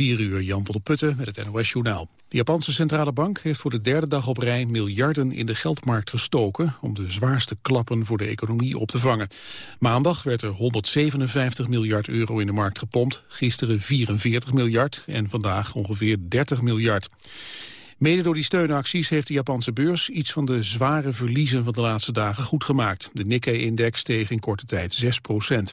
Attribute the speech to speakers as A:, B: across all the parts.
A: 4 uur, Jan van der Putten met het NOS-journaal. De Japanse centrale bank heeft voor de derde dag op rij miljarden in de geldmarkt gestoken om de zwaarste klappen voor de economie op te vangen. Maandag werd er 157 miljard euro in de markt gepompt, gisteren 44 miljard en vandaag ongeveer 30 miljard. Mede door die steunacties heeft de Japanse beurs iets van de zware verliezen van de laatste dagen goed gemaakt. De Nikkei-index steeg in korte tijd 6 procent.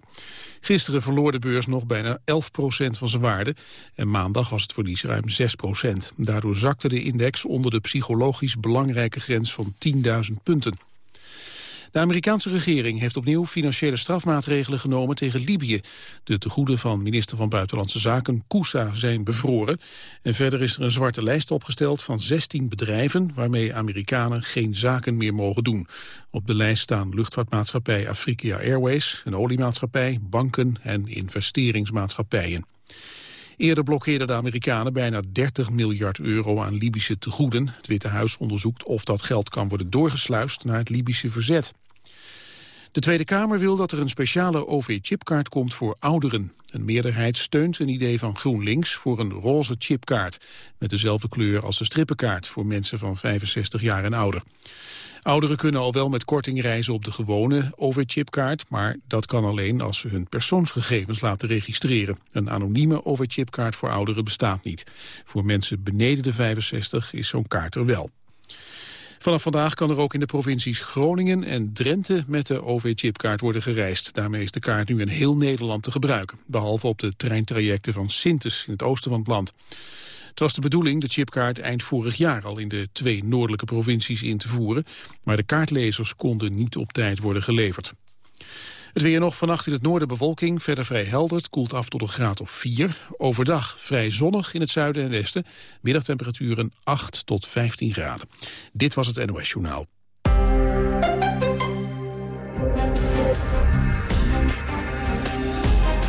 A: Gisteren verloor de beurs nog bijna 11 procent van zijn waarde en maandag was het verlies ruim 6 procent. Daardoor zakte de index onder de psychologisch belangrijke grens van 10.000 punten. De Amerikaanse regering heeft opnieuw financiële strafmaatregelen genomen tegen Libië. De tegoeden van minister van Buitenlandse Zaken Kousa zijn bevroren. En verder is er een zwarte lijst opgesteld van 16 bedrijven... waarmee Amerikanen geen zaken meer mogen doen. Op de lijst staan luchtvaartmaatschappij Afrika Airways... een oliemaatschappij, banken en investeringsmaatschappijen. Eerder blokkeerden de Amerikanen bijna 30 miljard euro aan Libische tegoeden. Het Witte Huis onderzoekt of dat geld kan worden doorgesluist naar het Libische verzet. De Tweede Kamer wil dat er een speciale OV-chipkaart komt voor ouderen. Een meerderheid steunt een idee van GroenLinks voor een roze chipkaart... met dezelfde kleur als de strippenkaart voor mensen van 65 jaar en ouder. Ouderen kunnen al wel met korting reizen op de gewone OV-chipkaart... maar dat kan alleen als ze hun persoonsgegevens laten registreren. Een anonieme OV-chipkaart voor ouderen bestaat niet. Voor mensen beneden de 65 is zo'n kaart er wel. Vanaf vandaag kan er ook in de provincies Groningen en Drenthe met de OV-chipkaart worden gereisd. Daarmee is de kaart nu in heel Nederland te gebruiken. Behalve op de treintrajecten van Sintes in het oosten van het land. Het was de bedoeling de chipkaart eind vorig jaar al in de twee noordelijke provincies in te voeren. Maar de kaartlezers konden niet op tijd worden geleverd. Het weer nog vannacht in het noorden bewolking, verder vrij helder. Het koelt af tot een graad of 4. Overdag vrij zonnig in het zuiden en westen. Middagtemperaturen 8 tot 15 graden. Dit was het NOS Journaal.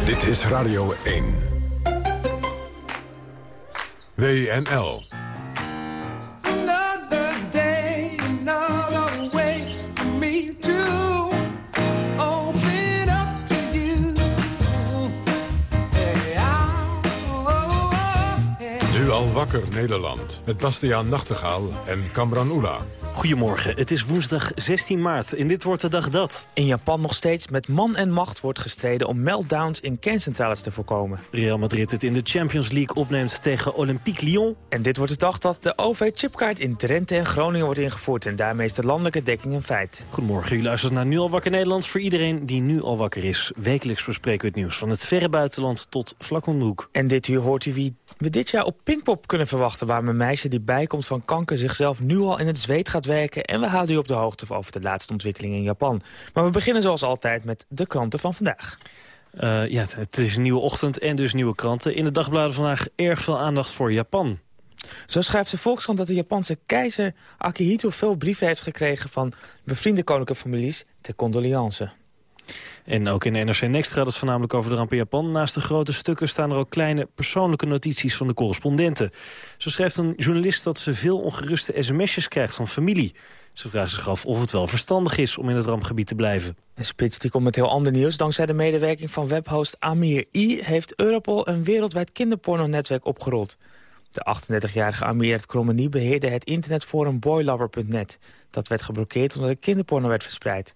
B: Dit is Radio 1. WNL. Wakker Nederland. Met Bastiaan Nachtegaal en Kamran Oela.
C: Goedemorgen, het is woensdag 16 maart en dit wordt de dag dat...
D: In Japan nog steeds met man en macht wordt gestreden om meltdowns in kerncentrales te voorkomen.
C: Real Madrid het in de Champions League opneemt tegen Olympique Lyon.
D: En dit wordt de dag dat de OV-chipkaart in Drenthe en Groningen wordt ingevoerd... en daarmee is de landelijke dekking een feit.
C: Goedemorgen, u luistert naar Nu al wakker Nederland voor iedereen die nu al wakker is. Wekelijks bespreken we het nieuws van het verre buitenland tot vlak om de hoek.
D: En dit uur hoort u wie we dit jaar op Pinkpop kunnen verwachten... waar mijn meisje die bijkomt van kanker zichzelf nu al in het zweet gaat werken... en we houden u op de hoogte over de laatste ontwikkelingen in Japan. Maar we beginnen zoals altijd met de kranten van vandaag.
C: Uh, ja, het is een nieuwe ochtend en dus nieuwe kranten. In de dagbladen vandaag erg veel aandacht voor Japan.
D: Zo schrijft de Volkskrant dat de Japanse keizer Akihito veel brieven heeft gekregen van bevriende koninklijke families ter condoleance.
C: En ook in NRC Next gaat het voornamelijk over de ramp in Japan. Naast de grote stukken staan er ook kleine persoonlijke notities van de correspondenten. Zo schrijft een journalist dat ze veel ongeruste sms'jes krijgt van familie. Ze vraagt zich af of het wel verstandig is om in het rampgebied te blijven.
D: En Spits die komt met heel ander nieuws. Dankzij de medewerking van webhost Amir I... heeft Europol een wereldwijd kinderporno-netwerk opgerold. De 38-jarige Amir Kromenie beheerde het internetforum boylover.net. Dat werd geblokkeerd omdat er kinderporno werd verspreid.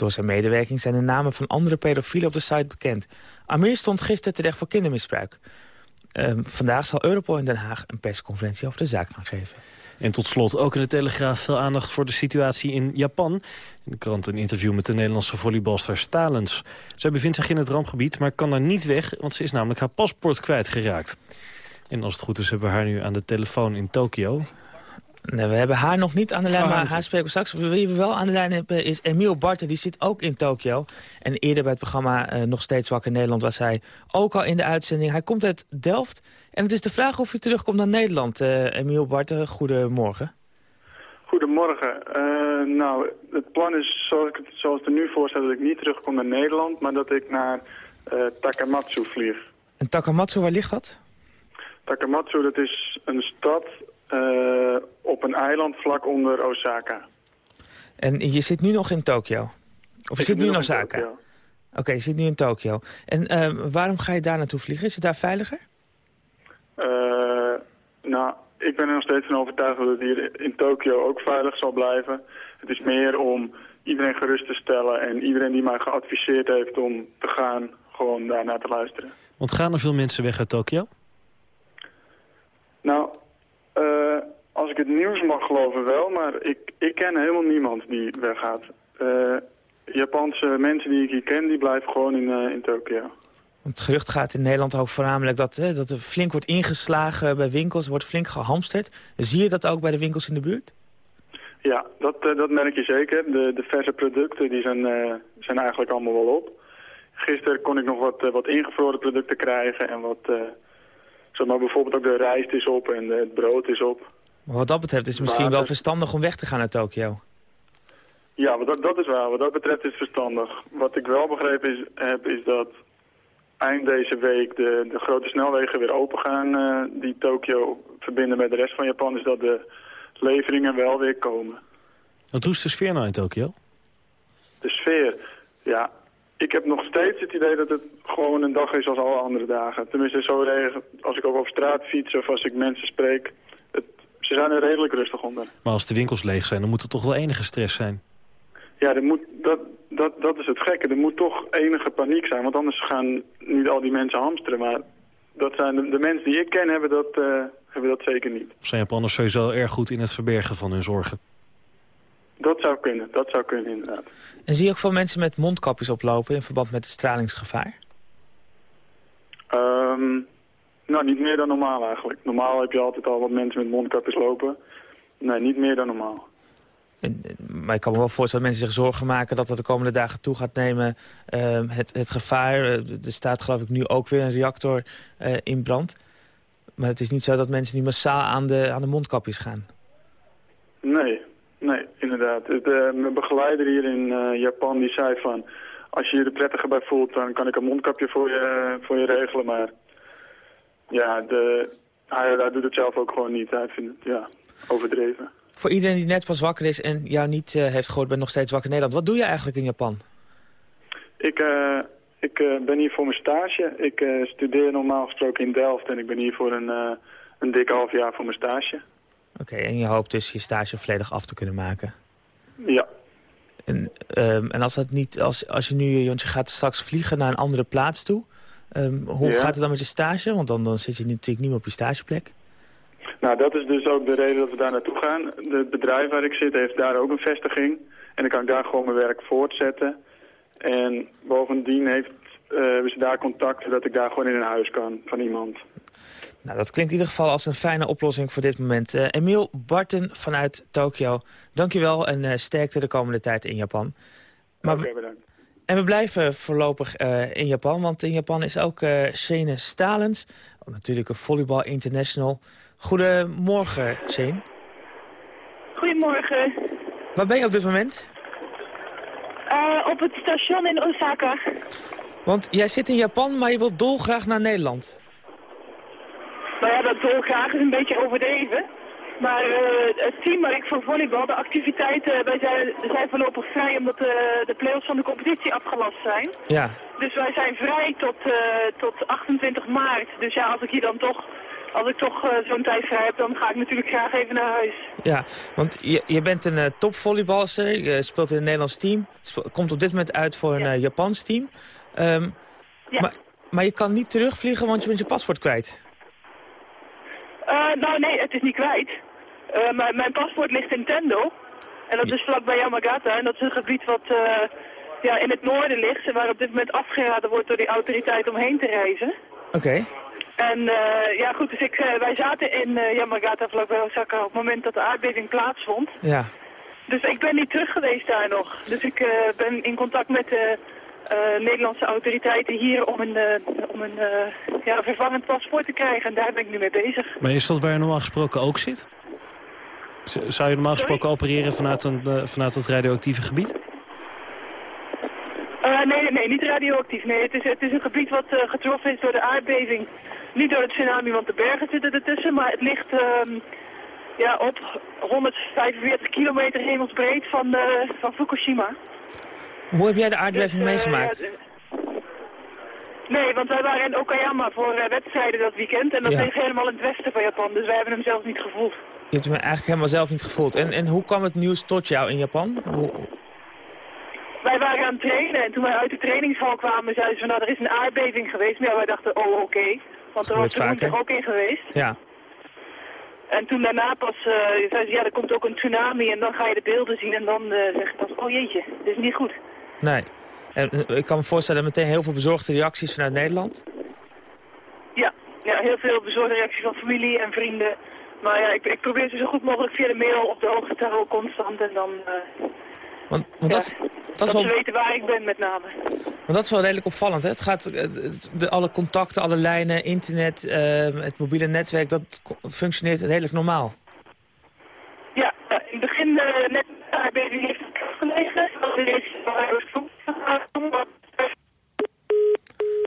D: Door zijn medewerking zijn de namen van andere pedofielen op de site bekend. Amir stond gisteren terecht voor kindermisbruik. Ehm, vandaag zal Europol in Den Haag een persconferentie over de zaak gaan geven.
C: En tot slot ook in de Telegraaf veel aandacht voor de situatie in Japan. In de krant een interview met de Nederlandse volleybalster Stalens. Zij bevindt zich in het rampgebied, maar kan er niet weg... want ze is namelijk haar paspoort kwijtgeraakt. En als het goed is hebben we haar nu aan de telefoon in Tokio.
D: Nee, we hebben haar nog niet aan de lijn, oh, maar haar spreken we straks. Wie we wel aan de lijn hebben is Emiel Barten, die zit ook in Tokio. En eerder bij het programma uh, Nog Steeds Wakker Nederland was hij ook al in de uitzending. Hij komt uit Delft en het is de vraag of hij terugkomt naar Nederland. Uh, Emiel Barten, goedemorgen.
E: Goedemorgen. Uh, nou, het plan is zoals, ik het, zoals het er nu voor staat dat ik niet terugkom naar Nederland, maar dat ik naar Takamatsu vlieg.
D: En Takamatsu, waar ligt dat?
E: Takamatsu, dat is een stad uh, op een eiland vlak onder Osaka.
D: En je zit nu nog in Tokio? Of je zit nu in Osaka? Oké, je zit nu in Tokio. En uh, waarom ga je daar naartoe vliegen? Is het daar veiliger?
E: nou, ik ben er nog steeds van overtuigd dat het hier in Tokio ook veilig zal blijven. Het is meer om iedereen gerust te stellen en iedereen die mij geadviseerd heeft om te gaan, gewoon daarnaar te luisteren.
C: Want gaan er veel mensen weg uit Tokio?
E: Nou, uh, als ik het nieuws mag geloven wel, maar ik, ik ken helemaal niemand die weggaat. Uh, Japanse mensen die ik hier ken, die blijven gewoon in, uh, in Tokio.
D: Het gerucht gaat in Nederland ook voornamelijk dat, hè, dat er flink wordt ingeslagen bij winkels, wordt flink gehamsterd. Zie je dat ook bij de winkels in de buurt?
E: Ja, dat, uh, dat merk je zeker. De, de verse producten die zijn, zijn eigenlijk allemaal wel op. Gisteren kon ik nog wat, wat ingevroren producten krijgen en wat... zeg maar bijvoorbeeld ook de rijst is op en het brood is op.
D: Maar wat dat betreft is het misschien wel verstandig om weg te gaan naar Tokio.
E: Ja, dat, dat is waar. Wat dat betreft is het verstandig. Wat ik wel begrepen is, heb, is dat eind deze week de, de grote snelwegen weer open gaan uh, die Tokio verbinden met de rest van Japan. Dus dat de leveringen wel weer komen.
C: Wat hoe is de sfeer nou in Tokio?
E: De sfeer? Ja, ik heb nog steeds het idee dat het gewoon een dag is als alle andere dagen. Tenminste, zo als ik ook op straat fiets of als ik mensen spreek. Het, ze zijn er redelijk rustig onder.
C: Maar als de winkels leeg zijn, dan moet er toch wel enige stress zijn?
E: Ja, er moet, dat, dat, dat is het gekke. Er moet toch enige paniek zijn, want anders gaan niet al die mensen hamsteren. Maar dat zijn de, de mensen die ik ken hebben dat, uh, hebben dat zeker niet.
C: Of zijn Japanners sowieso erg goed in het verbergen van hun zorgen?
E: Dat zou kunnen, dat zou kunnen inderdaad.
D: En zie je ook veel mensen met mondkapjes oplopen in verband met het stralingsgevaar?
E: Um, nou, niet meer dan normaal eigenlijk. Normaal heb je altijd al wat mensen met mondkapjes lopen. Nee, niet meer dan normaal.
D: Maar ik kan me wel voorstellen dat mensen zich zorgen maken... dat dat de komende dagen toe gaat nemen. Uh, het, het gevaar, eh, er staat geloof ik nu ook weer een reactor uh, in brand. Maar het is niet zo dat mensen nu massaal aan de, aan de mondkapjes gaan.
E: Nee, nee, inderdaad. De, mijn begeleider hier in uh, Japan die zei van... als je je er prettiger bij voelt, dan kan ik een mondkapje voor je, voor je regelen. Maar ja, de, hij, hij doet het zelf ook gewoon niet. Hij vindt het ja, overdreven.
D: Voor iedereen die net pas wakker is en jou niet uh, heeft gehoord... ben nog steeds wakker in Nederland. Wat doe je eigenlijk in Japan?
E: Ik, uh, ik ben hier voor mijn stage. Ik studeer normaal gesproken in Delft... en ik ben hier voor een, een dik half jaar voor mijn stage.
D: Oké, okay, en je hoopt dus je stage volledig af te kunnen maken?
E: Ja.
D: En, um, en als, dat niet, als, als je nu, want je gaat straks vliegen naar een andere plaats toe... Um, hoe ja. gaat het dan met je stage? Want dan, dan zit je natuurlijk niet meer op je stageplek.
E: Nou, dat is dus ook de reden dat we daar naartoe gaan. Het bedrijf waar ik zit heeft daar ook een vestiging. En dan kan ik daar gewoon mijn werk voortzetten. En bovendien heeft, uh, hebben ze daar contact dat ik daar gewoon in een huis kan van iemand.
D: Nou, dat klinkt in ieder geval als een fijne oplossing voor dit moment. Uh, Emiel Barton vanuit Tokio, dankjewel en uh, sterkte de komende tijd in Japan.
E: Maar Oké, okay, bedankt.
D: En we blijven voorlopig uh, in Japan, want in Japan is ook uh, Shane Stalens, natuurlijk een volleybal international... Goedemorgen, Shane.
F: Goedemorgen.
D: Waar ben je op dit moment?
F: Uh, op het station in Osaka.
D: Want jij zit in Japan, maar je wilt dolgraag naar Nederland.
F: Nou ja, dat dolgraag is een beetje overdreven. Maar uh, het team waar ik voor volleybal, de activiteiten, wij zijn, zijn voorlopig vrij omdat de, de play-offs van de competitie afgelast zijn.
D: Ja.
F: Dus wij zijn vrij tot, uh, tot 28 maart. Dus ja, als ik hier dan toch als ik toch uh, zo'n tijd vrij heb, dan ga ik natuurlijk graag even naar huis.
D: Ja, want je, je bent een uh, topvolleybalster, je speelt in een Nederlands team. komt op dit moment uit voor een ja. uh, Japans team. Um, ja. maar, maar je kan niet terugvliegen, want je bent je paspoort kwijt.
F: Nou nee, het is niet kwijt. mijn, mijn paspoort ligt in Tendo. En dat is vlakbij Yamagata. En dat is een gebied wat ja, in het noorden ligt. En waar op dit moment afgeraden wordt door die autoriteit om heen te reizen.
D: Oké. Okay.
F: En uh, ja goed, dus ik, uh, wij zaten in uh, Yamagata vlakbij Osaka op het moment dat de aardbeving plaatsvond.
D: Ja.
F: Dus ik ben niet terug geweest daar nog. Dus ik ben in contact met de Nederlandse autoriteiten hier om een, om een ja, vervangend paspoort te krijgen. En daar ben ik nu mee bezig.
C: Maar is dat waar je normaal gesproken ook zit? Z zou je normaal gesproken Sorry? opereren vanuit, een, vanuit het radioactieve gebied?
F: nee, nee, nee, niet radioactief. Nee, het is, het is een gebied wat getroffen is door de aardbeving. Niet door het tsunami, want de bergen zitten ertussen, maar het ligt um, ja, op 145 kilometer hemelsbreed van, uh, van Fukushima.
D: Hoe heb jij de aardbeving dus, uh, meegemaakt?
F: Nee, want wij waren in Okayama voor uh, wedstrijden dat weekend. En dat
D: Ja.
F: ligt helemaal in het westen van Japan. Dus wij hebben hem zelfs niet gevoeld.
D: Je hebt hem eigenlijk helemaal zelf niet gevoeld. En, en hoe kwam het nieuws tot jou in Japan? Hoe,
F: Wij waren aan het trainen en toen wij uit de trainingshal kwamen zeiden ze van nou er is een aardbeving geweest. Maar ja, wij dachten oh oké. Want er was er ook in geweest.
D: ja.
F: En toen daarna pas uh, zeiden ze ja er komt ook een tsunami en dan ga je de beelden zien. En dan uh, zeg je pas oh jeetje, dit is niet goed.
D: Nee. En, eh, ik kan me voorstellen meteen heel veel bezorgde reacties vanuit Nederland.
F: Ja, ja heel veel bezorgde reacties van familie en vrienden. Maar ja, ik, ik probeer ze zo goed mogelijk via de mail op de hoogte te houden constant. En dan uh,
D: Want, want
F: ja,
D: dat, is- dat,
F: dat
D: is wel,
F: ze weten waar ik ben met name.
D: want dat is wel redelijk opvallend. Hè? Het gaat, het- de, alle contacten, alle lijnen, internet, eh, het mobiele netwerk, dat functioneert redelijk normaal.
F: Ja, eh, in het begin uh, net de aardbeving heeft het gelegen. Dat is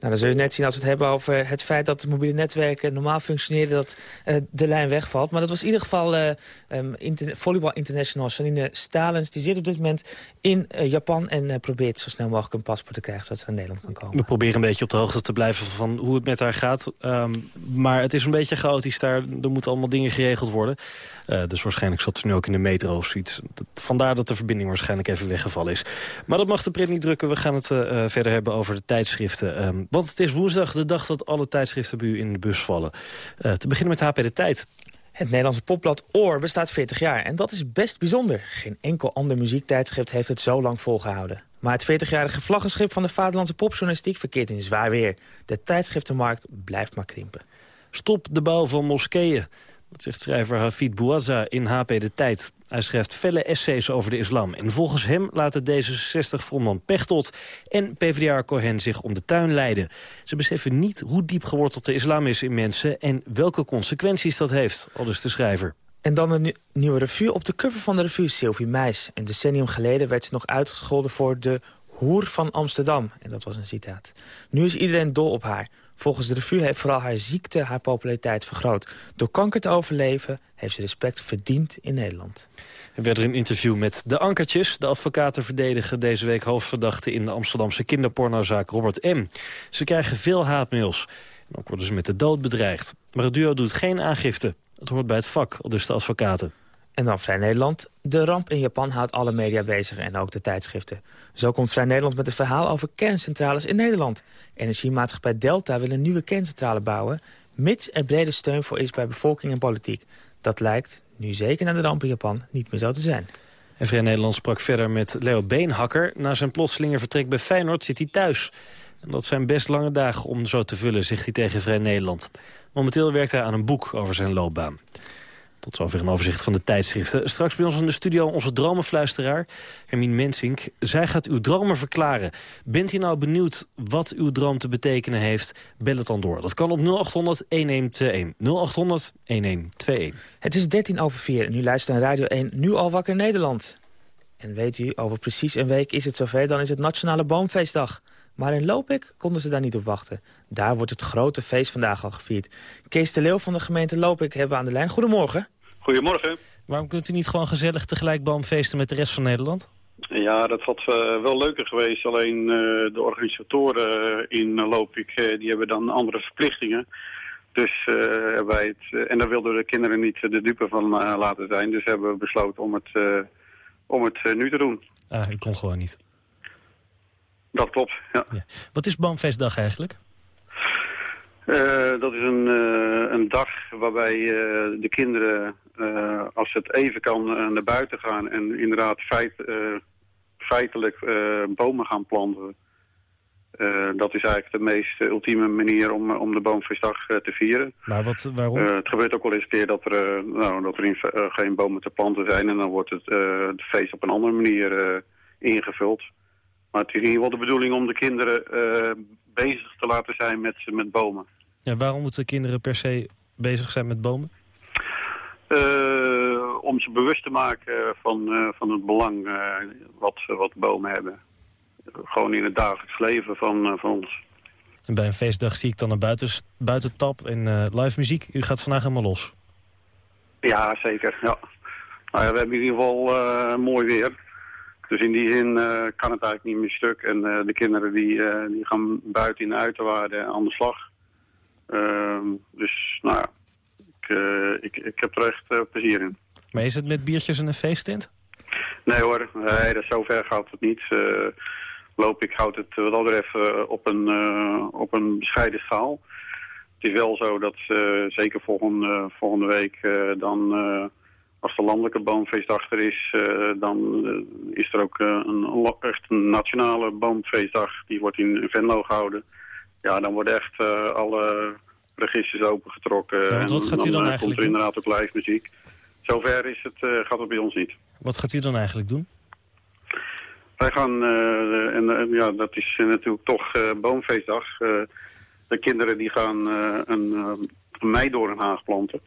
D: Nou, dan zul je net zien als we het hebben over het feit dat de mobiele netwerken normaal functioneren, dat eh, de lijn wegvalt. Maar dat was in ieder geval eh um, inter Volleybal International Janine Stalens. Die zit op dit moment in uh, Japan en uh, probeert zo snel mogelijk een paspoort te krijgen zodat ze naar Nederland kan komen.
C: We proberen een beetje op de hoogte te blijven van hoe het met haar gaat. Um, maar het is een beetje chaotisch daar. Er moeten allemaal dingen geregeld worden. Uh, dus waarschijnlijk zat ze nu ook in de metro of zoiets. Vandaar dat de verbinding waarschijnlijk even weggevallen is. Maar dat mag de pret niet drukken. We gaan het uh, verder hebben over de tijdschriften. Um, want het is woensdag de dag dat alle tijdschriften bij u in de bus vallen. Uh, te beginnen met HP De Tijd.
D: Het Nederlandse popblad Oor bestaat 40 jaar en dat is best bijzonder. Geen enkel ander muziektijdschrift heeft het zo lang volgehouden. Maar het 40-jarige vlaggenschip van de vaderlandse popjournalistiek verkeert in zwaar weer. De tijdschriftenmarkt blijft maar krimpen.
C: Stop de bouw van moskeeën. Dat zegt schrijver Hafid Bouazza in HP De Tijd. Hij schrijft felle essays over de islam. En volgens hem laten D66-frontman Pechtold en PvdA Cohen zich om de tuin leiden. Ze beseffen niet hoe diep geworteld de islam is in mensen... en welke consequenties dat heeft, al dus de schrijver.
D: En dan een nieuwe revue. Op de cover van de revue Sylvie Meis. Een decennium geleden werd ze nog uitgescholden voor de hoer van Amsterdam. En dat was een citaat. Nu is iedereen dol op haar. Volgens de revue heeft vooral haar ziekte haar populariteit vergroot. Door kanker te overleven heeft ze respect verdiend in Nederland.
C: Er werd er een interview met de Ankertjes. De advocaten verdedigen deze week hoofdverdachte in de Amsterdamse kinderpornozaak Robert M. Ze krijgen veel haatmails. En ook worden ze met de dood bedreigd. Maar het duo doet geen aangifte. Het hoort bij het vak, dus de advocaten.
D: En dan Vrij Nederland. De ramp in Japan houdt alle media bezig en ook de tijdschriften. Zo komt Vrij Nederland met een verhaal over kerncentrales in Nederland. Energiemaatschappij Delta wil een nieuwe kerncentrale bouwen... mits er brede steun voor is bij bevolking en politiek. Dat lijkt, nu zeker na de ramp in Japan, niet meer zo te zijn.
C: En Vrij Nederland sprak verder met Leo Beenhakker. Na zijn plotselinge vertrek bij Feyenoord zit hij thuis. En dat zijn best lange dagen om zo te vullen, zegt hij tegen Vrij Nederland. Momenteel werkt hij aan een boek over zijn loopbaan. Tot zover een overzicht van de tijdschriften. Straks bij ons in de studio onze dromenfluisteraar, Hermine Mensink. Zij gaat uw dromen verklaren. Bent u nou benieuwd wat uw droom te betekenen heeft? Bel het dan door. Dat kan op 0800-1121. 0800-1121.
D: Het is 13 over 4 en u luistert naar Radio 1 Nu al wakker Nederland. En weet u, over precies een week is het zover, dan is het Nationale Boomfeestdag. Maar in Lopik konden ze daar niet op wachten. Daar wordt het grote feest vandaag al gevierd. Kees de Leeuw van de gemeente Lopik hebben we aan de lijn. Goedemorgen.
G: Goedemorgen.
C: Waarom kunt u niet gewoon gezellig tegelijk boomfeesten met de rest van Nederland?
G: Ja, dat had uh, wel leuker geweest. Alleen uh, de organisatoren in uh, Lopik die hebben dan andere verplichtingen. Dus wij het, en daar wilden de kinderen niet de dupe van laten zijn. Dus hebben we besloten om het, om het nu te doen.
C: Ah, u kon gewoon niet.
G: Dat klopt, ja.
C: ja. Wat is Boomfeestdag eigenlijk?
G: Uh, dat is een, uh, een dag waarbij uh, de kinderen, als het even kan, naar buiten gaan en inderdaad feit, feitelijk bomen gaan planten. dat is eigenlijk de meest ultieme manier om, om de boomfeestdag te vieren.
C: Maar wat, waarom?
G: het gebeurt ook wel eens een keer dat er, nou, dat er in, geen bomen te planten zijn en dan wordt het, het feest op een andere manier ingevuld. Maar het is in ieder geval de bedoeling om de kinderen uh, bezig te laten zijn met, met bomen.
C: Ja, waarom moeten kinderen per se bezig zijn met bomen?
G: Uh, om ze bewust te maken van, uh, van het belang wat, wat bomen hebben. Gewoon in het dagelijks leven van, van ons.
C: En bij een feestdag zie ik dan een buiten, buitentap en live muziek. U gaat vandaag helemaal los.
G: Ja, zeker. Ja. Nou ja, we hebben in ieder geval mooi weer. Dus in die zin kan het eigenlijk niet meer stuk. En de kinderen die, die gaan buiten in de uiterwaarden aan de slag. Ehm, dus nou ja, ik, ik, ik heb er echt plezier in.
C: Maar is het met biertjes en een feesttent?
G: Nee hoor, nee, dat zover gaat het niet. loop ik houd het wat dat betreft op, een, op een bescheiden schaal. Het is wel zo dat zeker volgende, volgende week dan als de landelijke boomfeestdag er is, uh, dan uh, is er ook uh, een, echt een nationale boomfeestdag. Die wordt in Venlo gehouden. Ja, dan worden echt alle registers opengetrokken. Ja,
C: en wat gaat u dan, dan eigenlijk
G: komt er inderdaad ook live muziek. Zover is het, gaat het bij ons niet.
C: Wat gaat u dan eigenlijk doen?
G: Wij gaan, en ja, dat is natuurlijk toch boomfeestdag. de kinderen die gaan een, een meidoornhaag planten.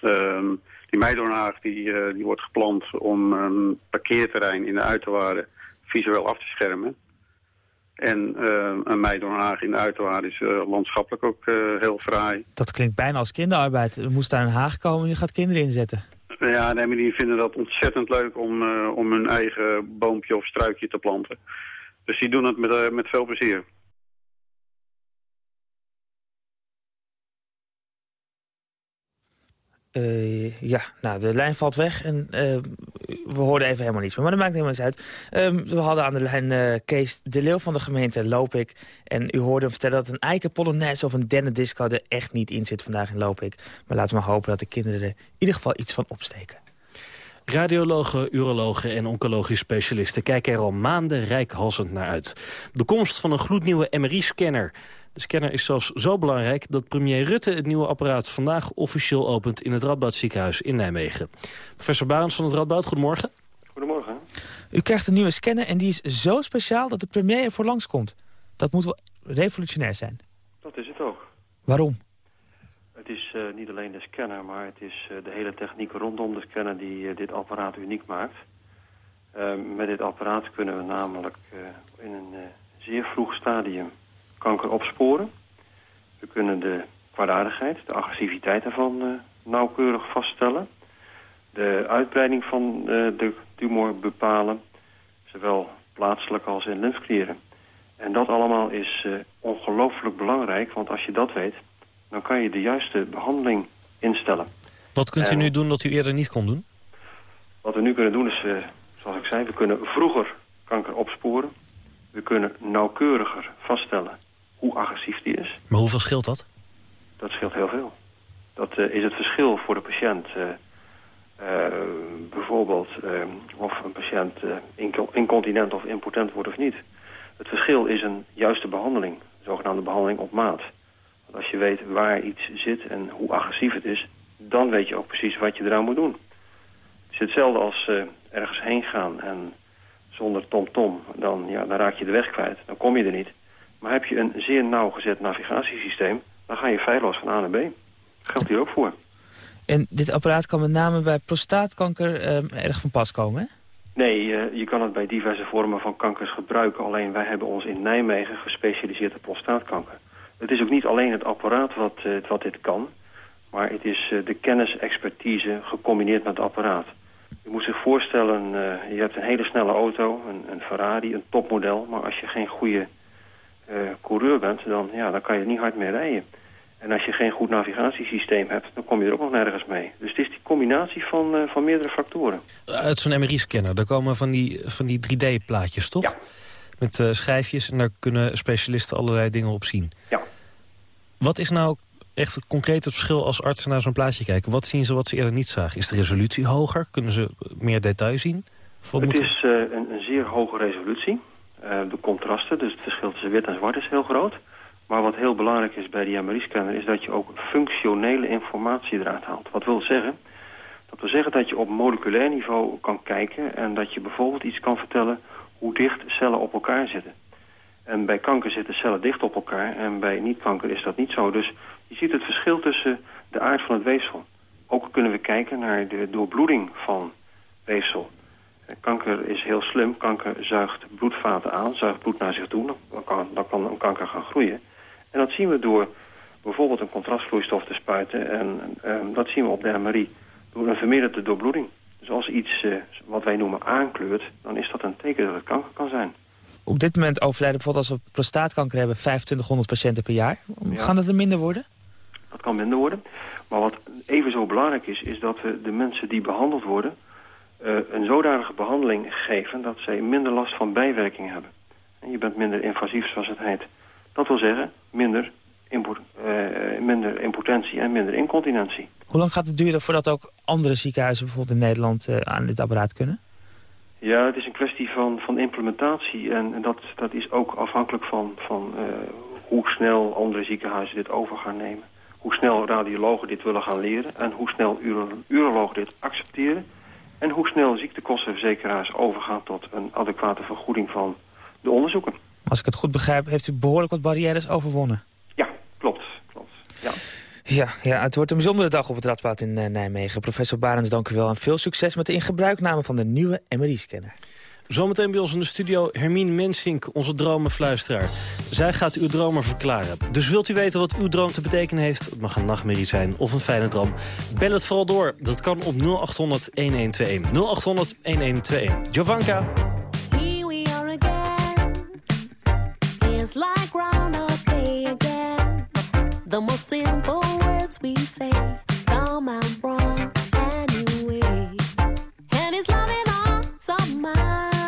G: Ehm, die meidoornhaag die, uh, die wordt gepland om een parkeerterrein in de uiterwaarden visueel af te schermen. En uh, een meidoornhaag in de uiterwaarden is uh, landschappelijk ook heel fraai.
D: Dat klinkt bijna als kinderarbeid. Er moest daar een haag komen en je gaat kinderen inzetten.
G: Ja, nee, maar die vinden dat ontzettend leuk om, om hun eigen boompje of struikje te planten. Dus die doen het met, met veel plezier.
D: Uh, ja, nou, de lijn valt weg en uh, we hoorden even helemaal niets meer. Maar dat maakt helemaal niets uit. Um, we hadden aan de lijn uh, Kees de Leeuw van de gemeente Lopik. En u hoorde hem vertellen dat een eiken polonaise of een dennendisco er echt niet in zit vandaag in Lopik. Maar laten we hopen dat de kinderen er in ieder geval iets van opsteken.
C: Radiologen, urologen en oncologisch specialisten kijken er al maanden rijkhalsend naar uit. De komst van een gloednieuwe MRI-scanner de scanner is zelfs zo belangrijk dat premier Rutte het nieuwe apparaat vandaag officieel opent in het Radboud ziekenhuis in Nijmegen. Professor Barens van het Radboud, goedemorgen.
H: Goedemorgen.
D: U krijgt een nieuwe scanner en die is zo speciaal dat de premier ervoor langskomt. Dat moet wel revolutionair zijn.
H: Dat is het ook.
D: Waarom?
H: Het is uh, niet alleen de scanner, maar het is uh, de hele techniek rondom de scanner die uh, dit apparaat uniek maakt. met dit apparaat kunnen we namelijk in een zeer vroeg stadium kanker opsporen. We kunnen de kwaadaardigheid, de agressiviteit ervan uh, nauwkeurig vaststellen. De uitbreiding van uh, de tumor bepalen, zowel plaatselijk als in lymfklieren. En dat allemaal is uh, ongelooflijk belangrijk, want als je dat weet... dan kan je de juiste behandeling instellen.
C: Wat kunt u nu doen dat u eerder niet kon doen?
H: Wat we nu kunnen doen is, zoals ik zei, we kunnen vroeger kanker opsporen. We kunnen nauwkeuriger vaststellen hoe agressief die is.
C: Maar hoeveel scheelt dat?
H: Dat scheelt heel veel. Dat uh, is het verschil voor de patiënt. Uh, uh, bijvoorbeeld of een patiënt incontinent of impotent wordt of niet. Het verschil is een juiste behandeling, een zogenaamde behandeling op maat. Want als je weet waar iets zit en hoe agressief het is, dan weet je ook precies wat je eraan moet doen. Het is hetzelfde als ergens heen gaan en zonder tom-tom, dan, ja, dan raak je de weg kwijt. Dan kom je er niet. Maar heb je een zeer nauwgezet navigatiesysteem, dan ga je feilloos van A naar B. Dat geldt hier ook voor.
D: En dit apparaat kan met name bij prostaatkanker uh, erg van pas komen, hè?
H: Nee, uh, je kan het bij diverse vormen van kankers gebruiken. Alleen wij hebben ons in Nijmegen gespecialiseerd op prostaatkanker. Het is ook niet alleen het apparaat wat, uh, wat dit kan... maar het is de kennis, expertise gecombineerd met het apparaat. Je moet zich voorstellen, je hebt een hele snelle auto, een, een Ferrari, een topmodel... maar als je geen goede coureur bent, dan, ja, dan kan je niet hard meer rijden. En als je geen goed navigatiesysteem hebt, dan kom je er ook nog nergens mee. Dus het is die combinatie van, uh, van meerdere factoren.
C: Uit zo'n MRI-scanner, daar komen van die, van die 3D-plaatjes, toch?
H: Ja.
C: Met uh, schijfjes en daar kunnen specialisten allerlei dingen op zien.
H: Ja.
C: Wat is nou echt concreet het verschil als artsen naar zo'n plaatje kijken? Wat zien ze wat ze eerder niet zagen? Is de resolutie hoger? Kunnen ze meer detail zien?
H: het is een, een zeer hoge resolutie. Eh, de contrasten, dus het verschil tussen wit en zwart is heel groot. Maar wat heel belangrijk is bij die MRI-scanner is dat je ook functionele informatie eruit haalt. Wat wil zeggen? Dat wil zeggen dat je op moleculair niveau kan kijken en dat je bijvoorbeeld iets kan vertellen hoe dicht cellen op elkaar zitten. En bij kanker zitten cellen dicht op elkaar en bij niet-kanker is dat niet zo. Dus je ziet het verschil tussen de aard van het weefsel. Ook kunnen we kijken naar de doorbloeding van weefsel. Kanker is heel slim. Kanker zuigt bloedvaten aan, zuigt bloed naar zich toe. Dan kan, dan kan een kanker gaan groeien. En dat zien we door bijvoorbeeld een contrastvloeistof te spuiten. En, dat zien we op de MRI door een verminderde doorbloeding. Dus als iets uh, wat wij noemen aankleurt, dan is dat een teken dat het kanker kan zijn.
D: Op dit moment overlijden bijvoorbeeld als we prostaatkanker hebben 2500 patiënten per jaar. Ja. Gaan dat er minder worden?
H: Dat kan minder worden. Maar wat even zo belangrijk is, is dat we de mensen die behandeld worden... Uh, een zodanige behandeling geven dat zij minder last van bijwerkingen hebben. En je bent minder invasief, zoals het heet. Dat wil zeggen, minder, uh, minder impotentie en minder incontinentie.
D: Hoe lang gaat het duren voordat ook andere ziekenhuizen bijvoorbeeld in Nederland uh, aan dit apparaat kunnen?
H: Ja, het is een kwestie van, van implementatie. En, en dat, dat is ook afhankelijk van, van hoe snel andere ziekenhuizen dit over gaan nemen. Hoe snel radiologen dit willen gaan leren. En hoe snel uro urologen dit accepteren. En hoe snel ziektekostenverzekeraars overgaan tot een adequate vergoeding van de onderzoeken.
D: Als ik het goed begrijp, heeft u behoorlijk wat barrières overwonnen.
H: Ja, klopt. klopt. Ja.
D: Ja, ja, het wordt een bijzondere dag op het Radboud in uh, Nijmegen. Professor Barens, dank u wel en veel succes met de ingebruikname van de nieuwe MRI-scanner.
C: Zometeen bij ons in de studio Hermine Mensink, onze dromenfluisteraar. Zij gaat uw dromen verklaren. Dus wilt u weten wat uw droom te betekenen heeft? Het mag een nachtmerrie zijn of een fijne droom. Bel het vooral door. Dat kan op 0800-1121. 0800-1121. Jovanka.
I: Here we are again. Like Day again. The most simple words we say come out wrong anyway. And it's loving on some mind.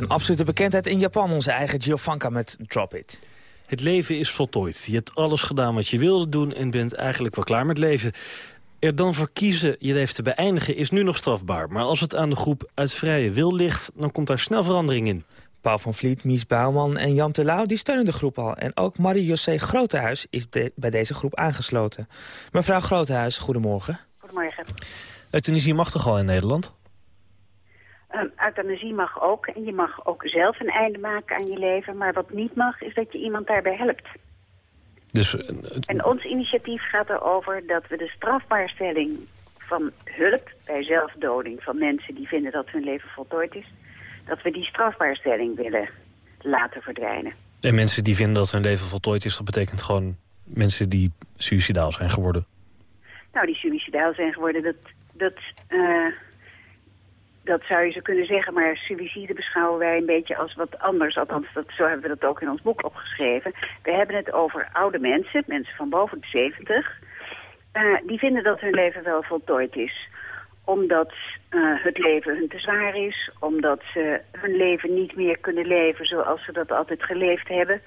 D: Een absolute bekendheid in Japan, onze eigen Giovanka met Drop It.
C: Het leven is voltooid. Je hebt alles gedaan wat je wilde doen en bent eigenlijk wel klaar met leven. Er dan voor kiezen je leven te beëindigen is nu nog strafbaar. Maar als het aan de groep uit vrije wil ligt, dan komt daar snel verandering in.
D: Paul van Vliet, Mies Bouwman en Jan Terlouw die steunen de groep al. En ook Marie-José Grotehuis is de- bij deze groep aangesloten. Mevrouw Grotehuis, goedemorgen.
J: Goedemorgen.
C: Euthanasie mag toch al in Nederland?
J: Ehm, euthanasie mag ook. En je mag ook zelf een einde maken aan je leven. Maar wat niet mag, is dat je iemand daarbij helpt.
C: Dus eh,
J: En ons initiatief gaat erover dat we de strafbaarstelling van hulp bij zelfdoding van mensen die vinden dat hun leven voltooid is, dat we die strafbaarstelling willen laten verdwijnen.
C: en mensen die vinden dat hun leven voltooid is... dat betekent gewoon mensen die suicidaal zijn geworden.
J: Nou, die suicidaal zijn geworden, dat, dat, eh, dat zou je zo kunnen zeggen. Maar suïcide beschouwen wij een beetje als wat anders. Althans, dat, zo hebben we dat ook in ons boek opgeschreven. We hebben het over oude mensen, mensen van boven de 70. eh, die vinden dat hun leven wel voltooid is. Omdat eh, het leven hun te zwaar is. Omdat ze hun leven niet meer kunnen leven zoals ze dat altijd geleefd hebben.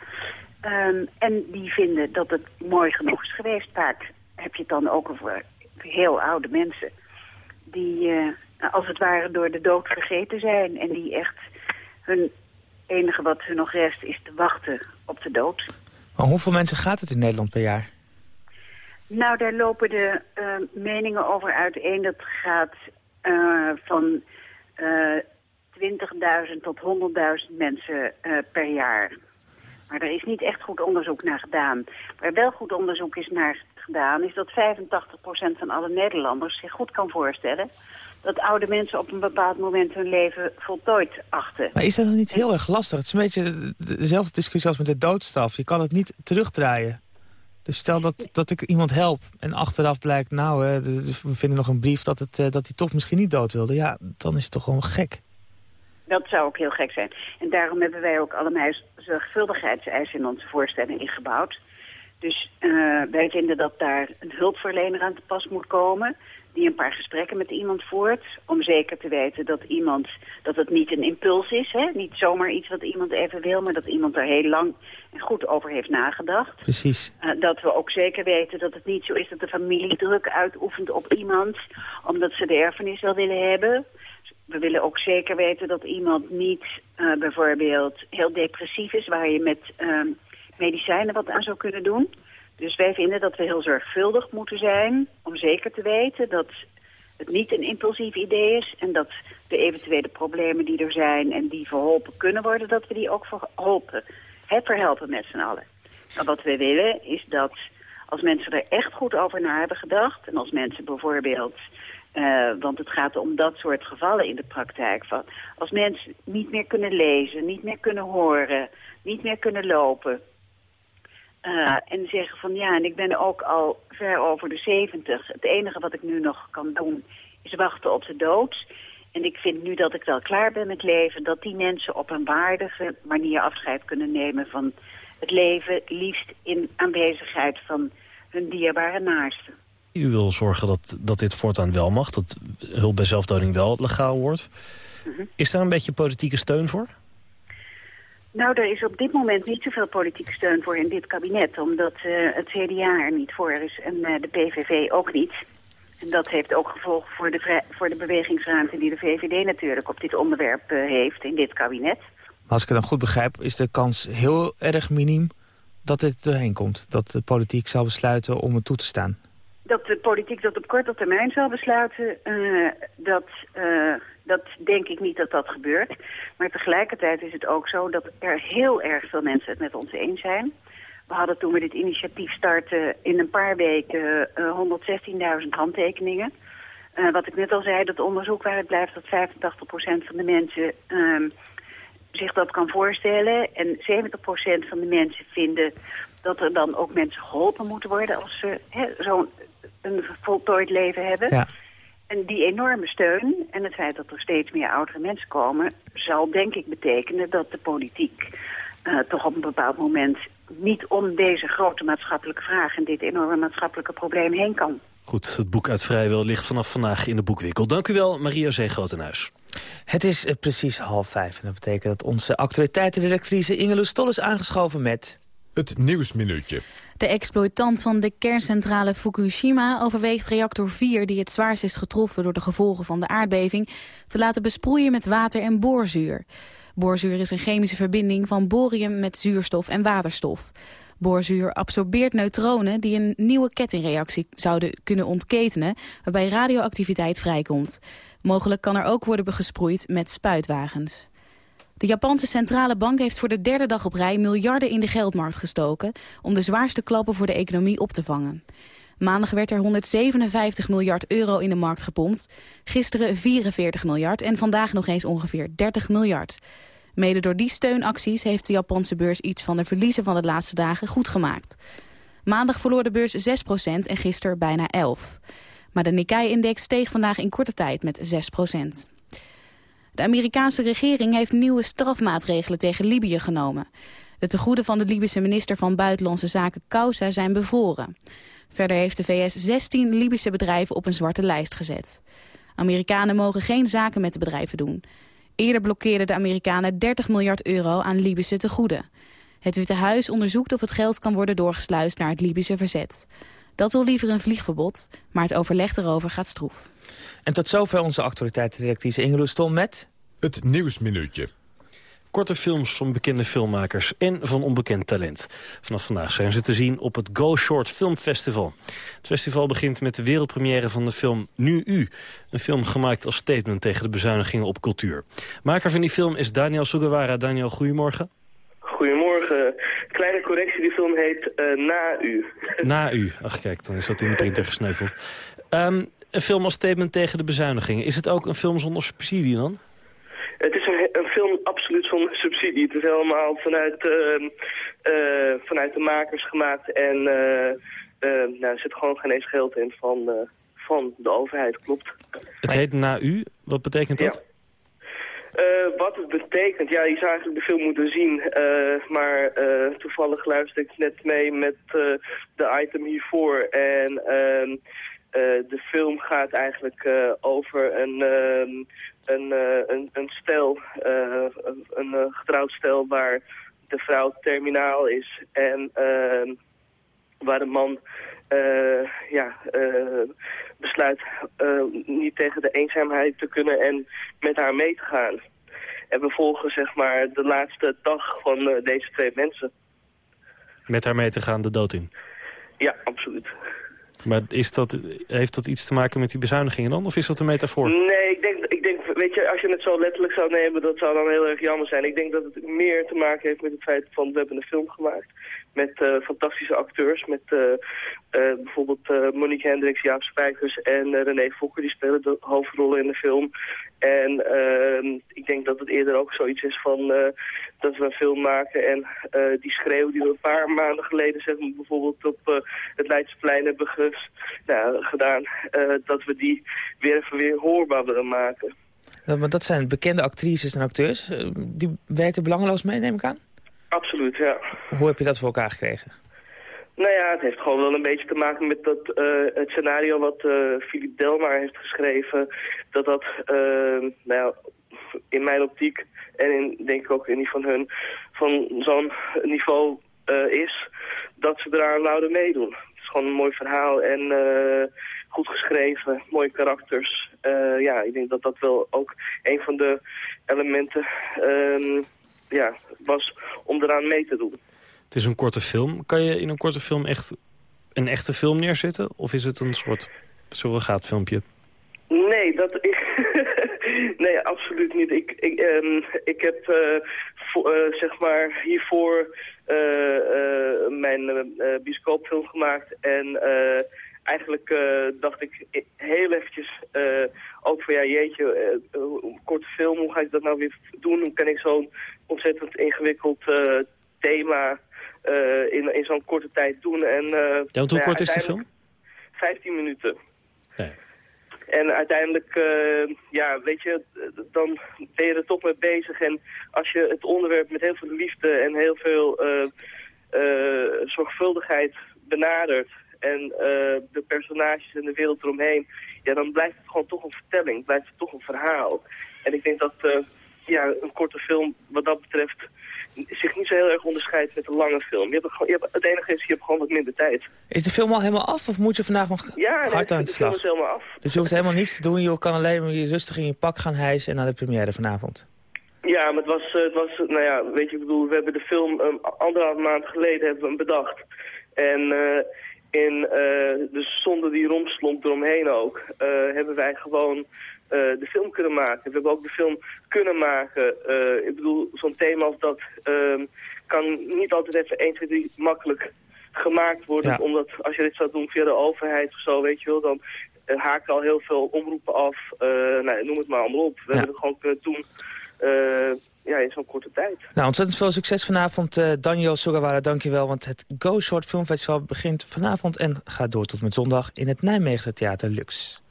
J: Ehm, en die vinden dat het mooi genoeg is geweest. Vaak heb je het dan ook over heel oude mensen. Die eh, als het ware door de dood vergeten zijn. En die echt hun enige wat hun nog rest is te wachten op de dood.
D: Maar hoeveel mensen gaat het in Nederland per jaar?
J: Nou, daar lopen de eh, meningen over uiteen. Dat gaat eh, van eh 20.000 tot 100.000 mensen per jaar. Maar er is niet echt goed onderzoek naar gedaan. Waar wel goed onderzoek is naar gedaan... is dat 85% van alle Nederlanders zich goed kan voorstellen... dat oude mensen op een bepaald moment hun leven voltooid achten.
D: Maar is dat dan niet heel erg lastig? Het is een beetje de- de- dezelfde discussie als met de doodstraf. Je kan het niet terugdraaien. Dus stel dat, dat ik iemand help en achteraf blijkt... nou, hè, we vinden nog een brief dat, het, eh, dat hij toch misschien niet dood wilde. Ja, dan is het toch gewoon gek.
J: Dat zou ook heel gek zijn. En daarom hebben wij ook allemaal zorgvuldigheidseisen in onze voorstelling ingebouwd. Dus eh, wij vinden dat daar een hulpverlener aan te pas moet komen... die een paar gesprekken met iemand voert... om zeker te weten dat iemand dat het niet een impuls is. Hè? Niet zomaar iets wat iemand even wil... maar dat iemand er heel lang en goed over heeft nagedacht.
D: Precies.
J: Eh, dat we ook zeker weten dat het niet zo is dat de familie druk uitoefent op iemand... omdat ze de erfenis wel willen hebben. We willen ook zeker weten dat iemand niet eh, bijvoorbeeld heel depressief is... waar je met ehm, medicijnen wat aan zou kunnen doen. Dus wij vinden dat we heel zorgvuldig moeten zijn... om zeker te weten dat het niet een impulsief idee is... en dat de eventuele problemen die er zijn en die verholpen kunnen worden... dat we die ook verholpen, hè, verhelpen met z'n allen. Maar wat we willen is dat als mensen er echt goed over na hebben gedacht... en als mensen bijvoorbeeld... eh, want het gaat om dat soort gevallen in de praktijk. Van als mensen niet meer kunnen lezen, niet meer kunnen horen, niet meer kunnen lopen... eh, en zeggen van ja, en ik ben ook al ver over de 70. Het enige wat ik nu nog kan doen is wachten op de dood. En ik vind nu dat ik wel klaar ben met leven... dat die mensen op een waardige manier afscheid kunnen nemen van het leven... liefst in aanwezigheid van hun dierbare naasten.
C: U wil zorgen dat, dat dit voortaan wel mag, dat hulp bij zelfdoding wel legaal wordt. Is daar een beetje politieke steun voor?
J: Nou, er is op dit moment niet zoveel politieke steun voor in dit kabinet... omdat eh, het CDA er niet voor is en eh, de PVV ook niet. En dat heeft ook gevolgen voor de, voor de bewegingsruimte die de VVD natuurlijk op dit onderwerp eh, heeft in dit kabinet.
D: Maar als ik het dan goed begrijp, is de kans heel erg miniem dat dit doorheen komt. Dat de politiek zal besluiten om het toe te staan.
J: Dat de politiek dat op korte termijn zal besluiten, dat, dat denk ik niet dat dat gebeurt. Maar tegelijkertijd is het ook zo dat er heel erg veel mensen het met ons eens zijn. We hadden toen we dit initiatief startten in een paar weken eh, 116.000 handtekeningen. Eh, wat ik net al zei, dat onderzoek waaruit blijft dat 85% van de mensen ehm, zich dat kan voorstellen. En 70% van de mensen vinden dat er dan ook mensen geholpen moeten worden als ze zo'n voltooid leven hebben.
D: Ja.
J: En die enorme steun en het feit dat er steeds meer oudere mensen komen... zal denk ik betekenen dat de politiek eh, toch op een bepaald moment... niet om deze grote maatschappelijke vraag en dit enorme maatschappelijke probleem heen kan.
C: Goed, het boek uit Vrijwil ligt vanaf vandaag in de boekwinkel. Dank u wel, Maria Zee Grotenhuis.
D: Het is eh, precies half vijf en dat betekent dat onze actualiteitendirectrice Ingeloes Stol is aangeschoven met...
B: Het Nieuwsminuutje.
K: De exploitant van de kerncentrale Fukushima overweegt reactor 4... die het zwaarst is getroffen door de gevolgen van de aardbeving... te laten besproeien met water en boorzuur. Boorzuur is een chemische verbinding van borium met zuurstof en waterstof. Boorzuur absorbeert neutronen die een nieuwe kettingreactie zouden kunnen ontketenen... waarbij radioactiviteit vrijkomt. Mogelijk kan er ook worden gesproeid met spuitwagens. De Japanse centrale bank heeft voor de derde dag op rij miljarden in de geldmarkt gestoken... om de zwaarste klappen voor de economie op te vangen. Maandag werd er 157 miljard euro in de markt gepompt. Gisteren 44 miljard en vandaag nog eens ongeveer 30 miljard. Mede door die steunacties heeft de Japanse beurs iets van de verliezen van de laatste dagen goed gemaakt. Maandag verloor de beurs 6% en gisteren bijna 11. Maar de Nikkei-index steeg vandaag in korte tijd met 6 De Amerikaanse regering heeft nieuwe strafmaatregelen tegen Libië genomen. De tegoeden van de Libische minister van Buitenlandse Zaken Kousa zijn bevroren. Verder heeft de VS 16 Libische bedrijven op een zwarte lijst gezet. Amerikanen mogen geen zaken met de bedrijven doen. Eerder blokkeerden de Amerikanen 30 miljard euro aan Libische tegoeden. Het Witte Huis onderzoekt of het geld kan worden doorgesluist naar het Libische verzet. Dat wil liever een vliegverbod, maar het overleg erover gaat stroef.
D: En tot zover onze actualiteitsdirectrice Ingeloes Stom met...
B: Het Nieuwsminuutje.
C: Korte films van bekende filmmakers en van onbekend talent. Vanaf vandaag zijn ze te zien op het Go Short Film Festival. Het festival begint met de wereldpremière van de film Nu U. Een film gemaakt als statement tegen de bezuinigingen op cultuur. Maker van die film is Daniel Sugawara. Daniel, goedemorgen.
L: Goedemorgen. Kleine correctie, die film heet uh, Na U.
C: Na U. Ach kijk, dan is dat in de printer gesneuveld. Um, een film als statement tegen de bezuinigingen. Is het ook een film zonder subsidie dan?
L: Het is een, een, film absoluut zonder subsidie. Het is helemaal vanuit, uh, uh, vanuit de makers gemaakt. En uh, nou, er zit gewoon geen eens geld in van, van de overheid, klopt.
C: Het heet Na U. Wat betekent dat?
L: Uh, wat het betekent, ja, je zou eigenlijk de film moeten zien. Uh, maar uh, toevallig luister ik net mee met de item hiervoor. En ehm, de film gaat eigenlijk over een, ehm, een, een, een stel, een, een getrouwd stel waar de vrouw terminaal is. En ehm, waar de man ja, besluit niet tegen de eenzaamheid te kunnen en met haar mee te gaan. En we volgen zeg maar de laatste dag van uh, deze twee mensen.
C: Met haar mee te gaan de dood in?
L: Ja, absoluut.
C: Maar is dat, heeft dat iets te maken met die bezuinigingen dan? Of is dat een metafoor?
L: Nee, ik denk, weet je, als je het zo letterlijk zou nemen, dat zou dan heel erg jammer zijn. Ik denk dat het meer te maken heeft met het feit van we hebben een film gemaakt met uh, fantastische acteurs. Met uh, uh, bijvoorbeeld Monique Hendricks, Jaap Spijkers en René Fokker. Die spelen de hoofdrollen in de film. En ehm, ik denk dat het eerder ook zoiets is van dat we een film maken. En die schreeuw die we een paar maanden geleden zeg maar, bijvoorbeeld op het Leidseplein hebben ges, nou, gedaan. dat we die weer even weer hoorbaar willen maken.
D: Ja, maar dat zijn bekende actrices en acteurs. Die werken belangeloos mee, neem ik aan?
L: Absoluut, ja.
D: Hoe heb je dat voor elkaar gekregen?
L: Nou ja, het heeft gewoon wel een beetje te maken met dat, uh, het scenario wat uh, Philippe Delmar heeft geschreven. Dat dat, uh, nou ja, in mijn optiek en in, denk ik ook in die van hun, van zo'n niveau is, dat ze eraan zouden meedoen. Het is gewoon een mooi verhaal en goed geschreven, mooie karakters. Ja, ik denk dat dat wel ook een van de elementen ehm, ja, was om eraan mee te doen.
C: Het is een korte film. Kan je in een korte film echt een echte film neerzetten? Of is het een soort surrogaatfilmpje?
L: Nee, dat is... nee, absoluut niet. Ik, ik, um, ik heb uh, zeg maar hiervoor uh, mijn bioscoopfilm gemaakt. En eigenlijk dacht ik heel eventjes ook van ja jeetje, een korte film, hoe ga ik dat nou weer doen? Hoe kan ik zo'n ontzettend ingewikkeld thema in, in zo'n korte tijd doen? En,
C: ja, want hoe kort is de film?
L: 15 minuten. En uiteindelijk, uh, ja, weet je, dan ben je er toch mee bezig. En als je het onderwerp met heel veel liefde en heel veel uh, uh, zorgvuldigheid benadert... en eh, de personages en de wereld eromheen, ja, dan blijft het gewoon toch een vertelling, blijft het toch een verhaal. En ik denk dat eh, ja, een korte film wat dat betreft zich niet zo heel erg onderscheidt met een lange film. Je hebt, gewoon, je hebt, het enige is, je hebt gewoon wat minder tijd.
D: Is de film al helemaal af of moet je vandaag nog
L: Ja, nee,
D: hard aan
L: de
D: de
L: film
D: slag?
L: is helemaal af.
D: Dus je hoeft helemaal niets te doen, je kan alleen maar je rustig in je pak gaan hijsen en naar de première vanavond.
L: Ja, maar het was, eh, het was, nou ja, weet je, ik bedoel, we hebben de film um, anderhalf maand geleden hebben we hem bedacht. En in, eh, dus zonder die romslomp eromheen ook, eh, hebben wij gewoon eh, de film kunnen maken. We hebben ook de film kunnen maken. Ik bedoel, zo'n thema als dat ehm, kan niet altijd even 1, 2, 3 makkelijk gemaakt worden.
D: Ja.
L: Omdat als je dit zou doen via de overheid of zo, weet je wel, dan haken al heel veel omroepen af. Nou, noem het maar allemaal op. We
D: Ja.
L: hebben het gewoon kunnen doen ja, in zo'n korte tijd.
D: Nou, ontzettend veel succes vanavond. eh Daniel Sugawara, dankjewel. Want het Go Short Film Festival begint vanavond en gaat door tot met zondag in het Nijmeegse Theater Lux.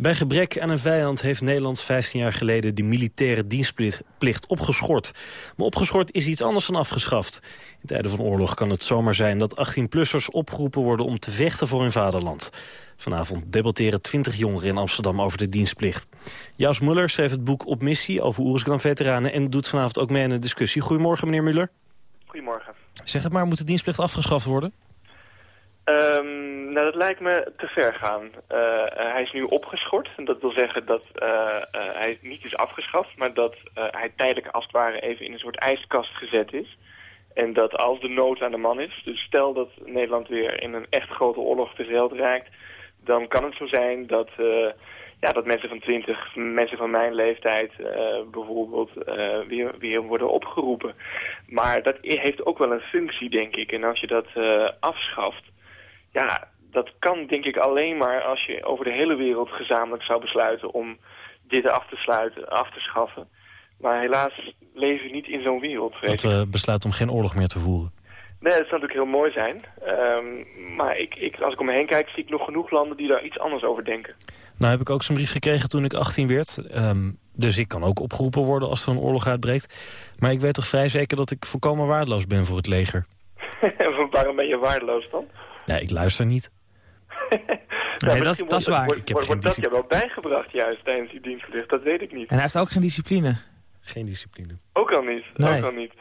C: Bij gebrek aan een vijand heeft Nederland 15 jaar geleden de militaire dienstplicht opgeschort. Maar opgeschort is iets anders dan afgeschaft. In tijden van oorlog kan het zomaar zijn dat 18-plussers opgeroepen worden om te vechten voor hun vaderland. Vanavond debatteren 20 jongeren in Amsterdam over de dienstplicht. Jaus Muller schreef het boek Op Missie over Oeruzgan-veteranen... en doet vanavond ook mee aan de discussie. Goedemorgen, meneer Muller.
M: Goedemorgen.
C: Zeg het maar, moet de dienstplicht afgeschaft worden?
M: Ehm, nou, dat lijkt me te ver gaan. Eh, eh, hij is nu opgeschort. En dat wil zeggen dat eh, hij niet is afgeschaft, maar dat hij tijdelijk als het ware even in een soort ijskast gezet is. En dat als de nood aan de man is, dus stel dat Nederland weer in een echt grote oorlog verzeild raakt, dan kan het zo zijn dat, ja, dat mensen van 20, mensen van mijn leeftijd bijvoorbeeld weer, weer worden opgeroepen. Maar dat heeft ook wel een functie, denk ik. En als je dat afschaft, ja, dat kan denk ik alleen maar als je over de hele wereld gezamenlijk zou besluiten om dit af te sluiten, af te schaffen. Maar helaas leven we niet in zo'n wereld.
C: Dat
M: ik.
C: we besluiten om geen oorlog meer te voeren.
M: Nee, dat zou natuurlijk heel mooi zijn. Ehm, maar ik, ik, als ik om me heen kijk, zie ik nog genoeg landen die daar iets anders over denken.
C: Nou heb ik ook zo'n brief gekregen toen ik 18 werd. Ehm, dus ik kan ook opgeroepen worden als er een oorlog uitbreekt. Maar ik weet toch vrij zeker dat ik volkomen waardeloos ben voor het leger.
M: Waarom ben je waardeloos dan?
C: Ja, ik luister niet.
M: Nou,
D: dat- dat is
M: wordt-
D: waar.
M: Wordt,
C: Ik heb
M: wordt, dat je wel bijgebracht juist tijdens die dienstplicht? Dat weet ik niet.
D: En hij heeft ook geen discipline.
C: Geen discipline.
M: Ook al niet.
D: Nee.
M: Ook al niet.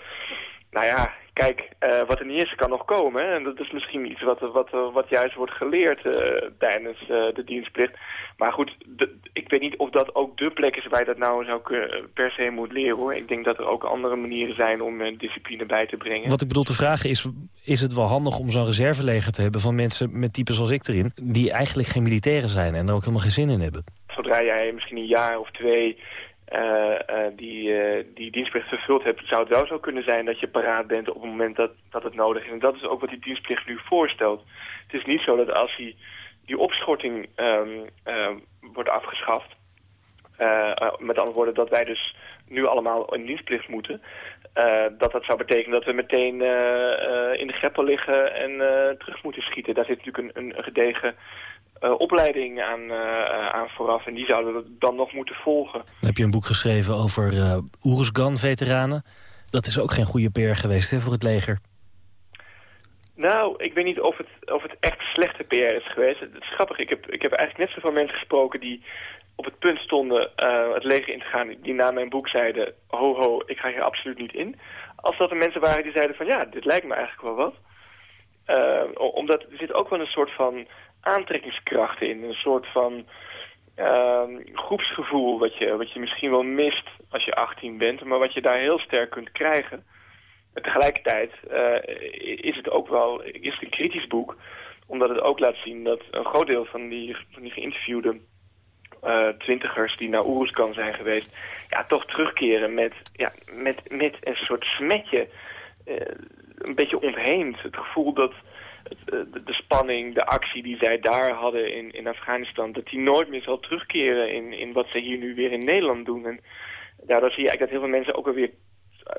M: Nou ja, kijk, eh, wat er niet is, kan nog komen. Hè? En dat is misschien iets wat, wat, wat juist wordt geleerd eh, tijdens eh, de dienstplicht. Maar goed, de- ik weet niet of dat ook de plek is waar je dat nou zou kunnen, per se moet leren hoor. Ik denk dat er ook andere manieren zijn om discipline bij te brengen.
C: Wat ik bedoel te vragen is, is het wel handig om zo'n reserveleger te hebben... van mensen met types als ik erin... die eigenlijk geen militairen zijn en er ook helemaal geen zin in hebben?
M: Zodra jij misschien een jaar of twee die, eh, die dienstplicht vervuld hebt... zou het wel zo kunnen zijn dat je paraat bent op het moment dat, dat het nodig is. En dat is ook wat die dienstplicht nu voorstelt. Het is niet zo dat als die, die opschorting ehm, ehm, wordt afgeschaft... eh, eh, met andere woorden dat wij dus nu allemaal in dienstplicht moeten... eh, dat dat zou betekenen dat we meteen eh, eh, in de greppel liggen en eh, terug moeten schieten. Daar zit natuurlijk een, een gedegen eh, opleiding aan, eh, aan vooraf. En die zouden we dan nog moeten volgen.
C: Dan heb je een boek geschreven over uh, Oeruzgan-veteranen. Dat is ook geen goede PR geweest hè, voor het leger.
M: Nou, ik weet niet of het, of het echt slechte PR is geweest. Het is grappig, ik heb, ik heb eigenlijk net zoveel mensen gesproken die op het punt stonden uh, het leger in te gaan... die na mijn boek zeiden, ho ho, ik ga hier absoluut niet in. Als dat er mensen waren die zeiden van, ja, dit lijkt me eigenlijk wel wat. Uh, omdat er zit ook wel een soort van aantrekkingskracht in. Een soort van uh, groepsgevoel wat je, wat je misschien wel mist als je 18 bent... maar wat je daar heel sterk kunt krijgen. En tegelijkertijd uh, is het ook wel is een kritisch boek... omdat het ook laat zien dat een groot deel van die, van die geïnterviewde uh, twintigers die naar Oeruzkan zijn geweest... ja, toch terugkeren met, ja, met, met een soort smetje... Uh, een beetje ontheemd. Het gevoel dat de, de, spanning, de actie die zij daar hadden in, in Afghanistan... dat die nooit meer zal terugkeren in, in wat ze hier nu weer in Nederland doen. En daardoor zie je eigenlijk dat heel veel mensen ook alweer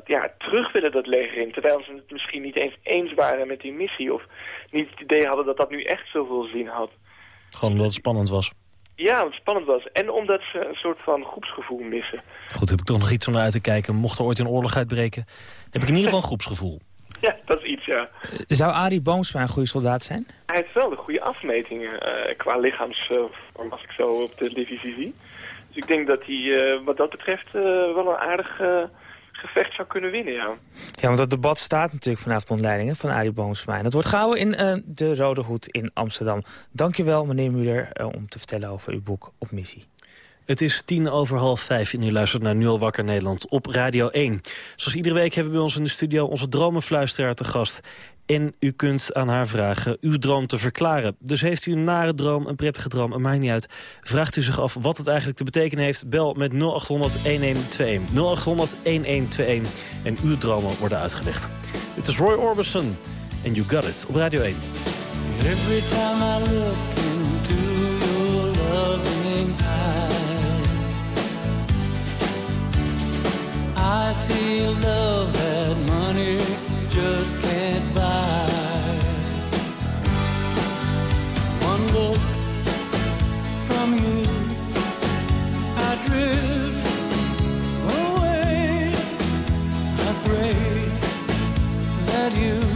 M: ja, terug willen dat leger in. Terwijl ze het misschien niet eens eens waren met die missie. Of niet het idee hadden dat dat nu echt zoveel zin had.
C: Gewoon omdat het spannend was.
M: Ja, omdat het spannend was. En omdat ze een soort van groepsgevoel missen.
C: Goed, heb ik toch nog iets om naar uit te kijken. Mocht er ooit een oorlog uitbreken, heb ik in ieder geval een groepsgevoel.
M: Ja, dat is iets, ja.
D: Zou Arie Boomsma een goede soldaat zijn?
M: Hij heeft wel de goede afmetingen eh, qua lichaamsvorm, als ik zo op de televisie zie. Dus ik denk dat hij eh, wat dat betreft eh, wel een aardig gevecht zou kunnen winnen, ja.
D: Ja, want dat debat staat natuurlijk vanavond onder leiding hè, van Arie Boomsma. En dat wordt gehouden in de Rode Hoed in Amsterdam. Dankjewel, meneer Muller, om te vertellen over uw boek Op Missie.
C: Het is tien over half vijf en u luistert naar Nu al wakker Nederland op Radio 1. Zoals iedere week hebben we bij ons in de studio onze dromenfluisteraar te gast. En u kunt aan haar vragen uw droom te verklaren. Dus heeft u een nare droom, een prettige droom, het maakt niet uit. Vraagt u zich af wat het eigenlijk te betekenen heeft. Bel met 0800-1121. 0800-1121 en uw dromen worden uitgelegd. Dit is Roy Orbison en You Got It op Radio 1.
N: Every time I look into your loving eyes, I see love that money just can't buy. One look from you, I drift away. I pray that you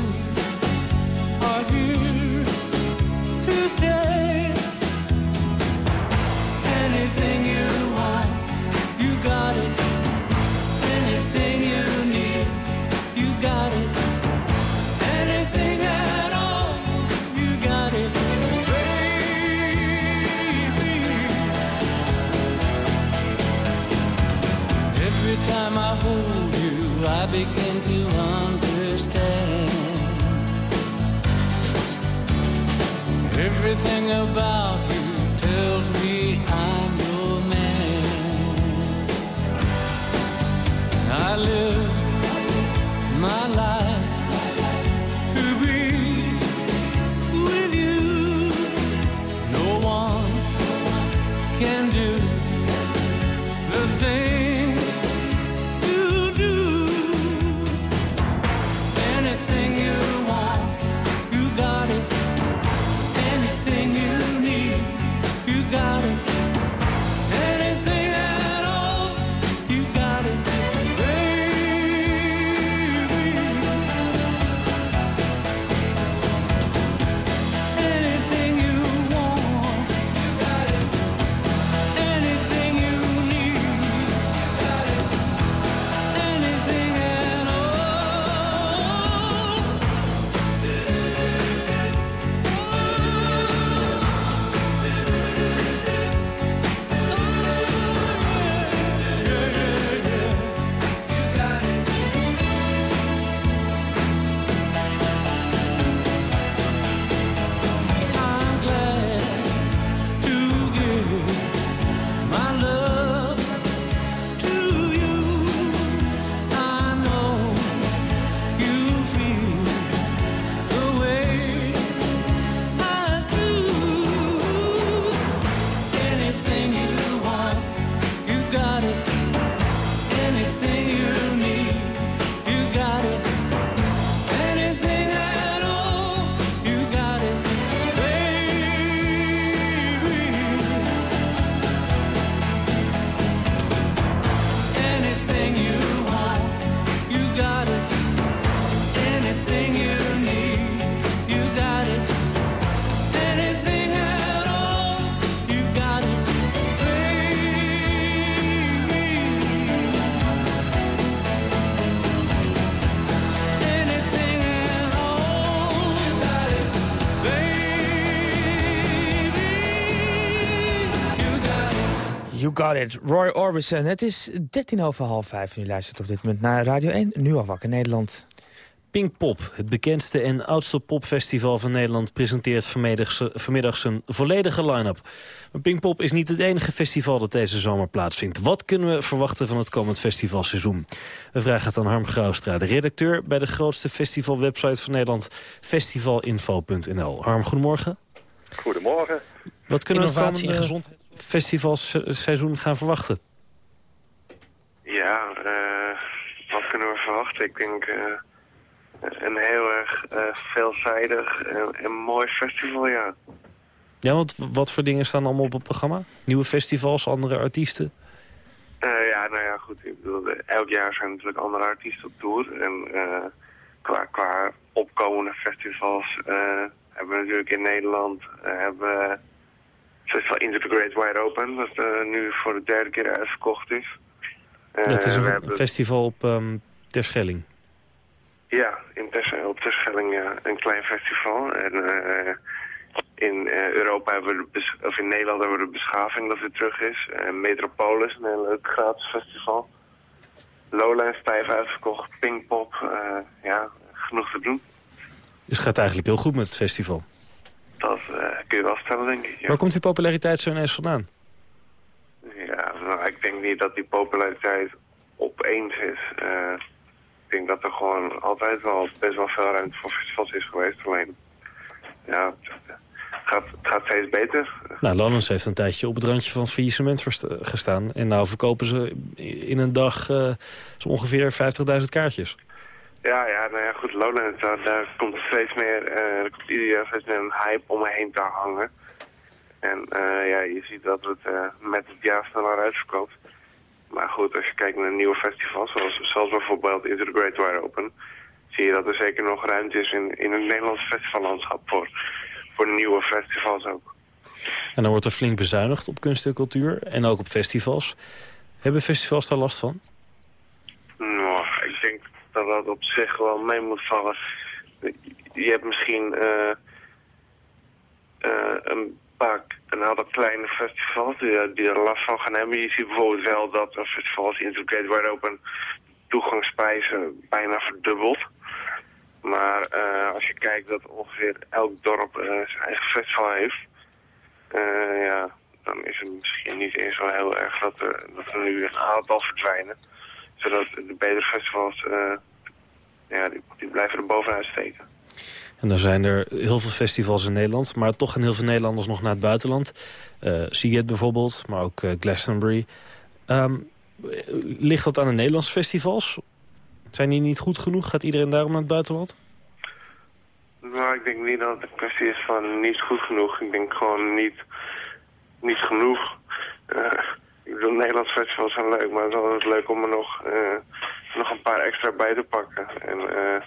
N: I begin to understand. Everything about you tells me I'm your man. I live my life it,
D: Roy Orbison. Het is 13 over half vijf en u luistert op dit moment naar Radio 1, nu al wakker Nederland.
C: Pinkpop, het bekendste en oudste popfestival van Nederland... presenteert vanmiddag, zijn volledige line-up. Maar Pinkpop is niet het enige festival dat deze zomer plaatsvindt. Wat kunnen we verwachten van het komend festivalseizoen? We vragen het aan Harm Graustra, de redacteur... bij de grootste festivalwebsite van Nederland, festivalinfo.nl. Harm, goedemorgen.
O: Goedemorgen.
C: Wat kunnen we
O: Innovatie
C: komende
O: en gezondheid.
C: Festivalseizoen gaan verwachten?
O: Ja, eh, wat kunnen we verwachten? Ik denk eh, een heel erg eh, veelzijdig en, en mooi festival, ja.
C: Ja, want wat voor dingen staan allemaal op het programma? Nieuwe festivals, andere artiesten?
O: Ja, nou ja, goed. Ik bedoel, elk jaar zijn natuurlijk andere artiesten op tour. En qua, qua opkomende festivals hebben we natuurlijk in Nederland hebben festival Into the Great Wide Open, dat eh, nu voor de derde keer uitverkocht is. Eh,
C: dat is
O: we
C: een
O: hebben-
C: festival op ehm Terschelling.
O: Ja, in op Terschelling ja, een klein festival. En eh, in eh, Europa hebben we de of in Nederland hebben we de beschaving dat weer terug is. En Metropolis, een heel leuk gratis festival. Lowlands stijf uitverkocht, Pinkpop, eh ja, genoeg te doen.
C: Dus het gaat eigenlijk heel goed met het festival.
O: Dat eh, kun je wel stellen, denk ik. Ja.
C: Waar komt die populariteit zo ineens vandaan?
O: Ja, nou, ik denk niet dat die populariteit opeens is. Eh, ik denk dat er gewoon altijd wel best wel veel ruimte voor festivals is geweest. Alleen, ja, het gaat, het gaat steeds beter.
C: Nou, Lowlands heeft een tijdje op het randje van het faillissement verst- gestaan. En nou verkopen ze in een dag eh, zo ongeveer 50.000 kaartjes.
O: Ja, ja, nou ja, goed, Lowlands, daar, daar komt steeds meer, eh, er komt ieder jaar steeds meer een hype omheen te hangen. En eh, ja, je ziet dat het eh, met het jaar sneller uitverkoopt. Maar goed, als je kijkt naar nieuwe festivals, zoals, zoals bijvoorbeeld Into the Great Wide Open, zie je dat er zeker nog ruimte is in, in het Nederlandse festivallandschap voor, voor nieuwe festivals ook.
C: En dan wordt er flink bezuinigd op kunst en cultuur. En ook op festivals. Hebben festivals daar last van?
O: Nou, dat dat op zich wel mee moet vallen. Je hebt misschien eh, eh, een paar, een aantal kleine festivals die, die er last van gaan hebben. Je ziet bijvoorbeeld wel dat een festival als Integrate Wide Open toegangsprijzen bijna verdubbelt. Maar eh, als je kijkt dat ongeveer elk dorp eh, zijn eigen festival heeft, eh, ja, dan is het misschien niet eens zo heel erg dat dat er nu een aantal verdwijnen. Zodat de betere festivals, eh, ja, die, die blijven er bovenuit steken.
C: En dan zijn er heel veel festivals in Nederland. Maar toch gaan heel veel Nederlanders nog naar het buitenland. Seagate bijvoorbeeld, maar ook eh, Glastonbury. Ehm, ligt dat aan de Nederlandse festivals? Zijn die niet goed genoeg? Gaat iedereen daarom naar het buitenland?
O: Nou, ik denk niet dat het een kwestie is van niet goed genoeg. Ik denk gewoon niet, niet genoeg. Bedoel, Nederlandse festivals zijn leuk, maar het is altijd leuk om er nog, eh, nog een paar extra bij te pakken. En eh,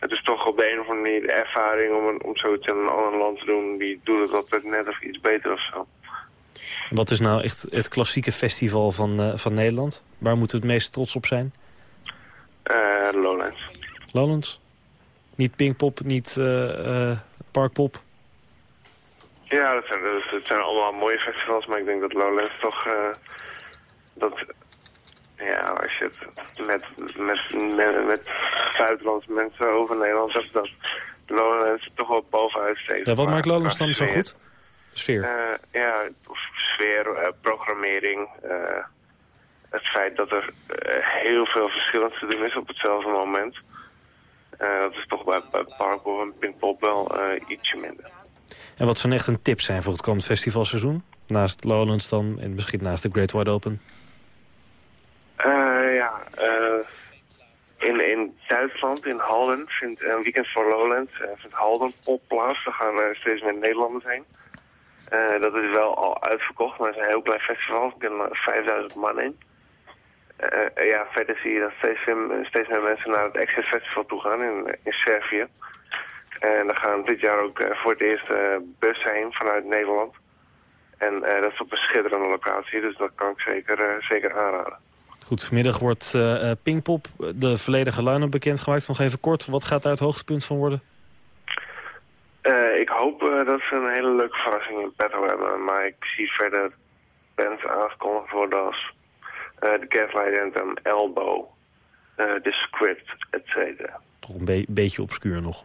O: het is toch op de een of andere manier de ervaring om, een, om zoiets in een ander land te doen. Die doet het altijd net of iets beter of zo.
C: Wat is nou echt het klassieke festival van, eh, van Nederland? Waar moeten we het meest trots op zijn?
O: Lowlands.
C: Lowlands? Niet Pinkpop, niet eh, Parkpop?
O: Ja, dat zijn, dat, dat zijn allemaal mooie festivals, maar ik denk dat Lowlands toch... dat, ja, als je het met, met, met, met buitenlandse mensen over Nederland hebt, dat Lowlands toch wel bovenuit steekt.
C: Ja, wat maakt Lowlands dan zo goed? De sfeer.
O: Eh, ja, sfeer, eh, programmering. eh, het feit dat er heel veel verschillend te doen is op hetzelfde moment. Dat is toch bij, bij Parkpop en Pinkpop wel ietsje minder.
C: En wat zou echt een tip zijn voor het komend festivalseizoen? Naast Lowlands dan en misschien naast de Great Wide Open.
O: Eh, ja, eh, in, in Duitsland, in Halden, vindt een weekend voor Lowlands, eh, vindt Halden pop plaats. Daar gaan steeds meer Nederlanders heen. Dat is wel al uitverkocht, maar het is een heel klein festival. Er kunnen 5000 man in. Ja, verder zie je dat steeds, meer- steeds meer mensen naar het Access Festival toe gaan in, in Servië. En daar gaan dit jaar ook voor het eerst bussen heen vanuit Nederland. En dat is op een schitterende locatie, dus dat kan ik zeker, zeker aanraden.
C: Goed, vanmiddag wordt eh, Pinkpop, de volledige line-up bekendgemaakt. Nog even kort, wat gaat daar het hoogtepunt van worden?
O: Eh, ik hoop dat ze een hele leuke verrassing in petto hebben. Maar ik zie verder bands aangekondigd worden als The Gaslight Anthem, Elbow, The Script, et cetera.
C: Toch een be- beetje obscuur nog.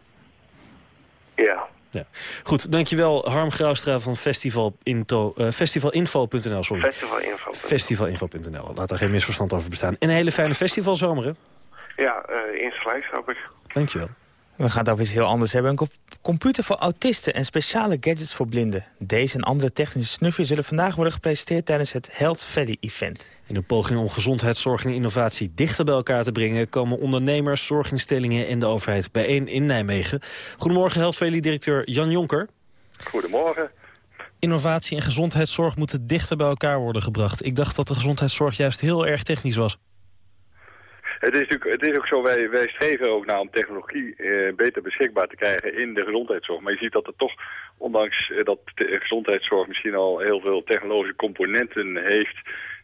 O: Ja.
C: Ja. Goed, dankjewel Harm Graustra van eh, festivalinfo.nl. Sorry.
O: Festivalinfo.
C: Festivalinfo.nl. Laat daar geen misverstand over bestaan. En een hele fijne festivalzomer, hè?
O: Ja, uh, insgelijks hoop ik.
C: Dankjewel.
D: We gaan het over iets heel anders hebben. Een co- computer voor autisten en speciale gadgets voor blinden. Deze en andere technische snufjes zullen vandaag worden gepresenteerd tijdens het Health Valley Event.
C: In een poging om gezondheidszorg en innovatie dichter bij elkaar te brengen... komen ondernemers, zorginstellingen en de overheid bijeen in Nijmegen. Goedemorgen, Health Valley-directeur Jan Jonker.
P: Goedemorgen.
C: Innovatie en gezondheidszorg moeten dichter bij elkaar worden gebracht. Ik dacht dat de gezondheidszorg juist heel erg technisch was.
P: Het is, natuurlijk, het is ook zo, wij, wij streven ook naar om technologie eh, beter beschikbaar te krijgen in de gezondheidszorg. Maar je ziet dat er toch, ondanks eh, dat de gezondheidszorg misschien al heel veel technologische componenten heeft,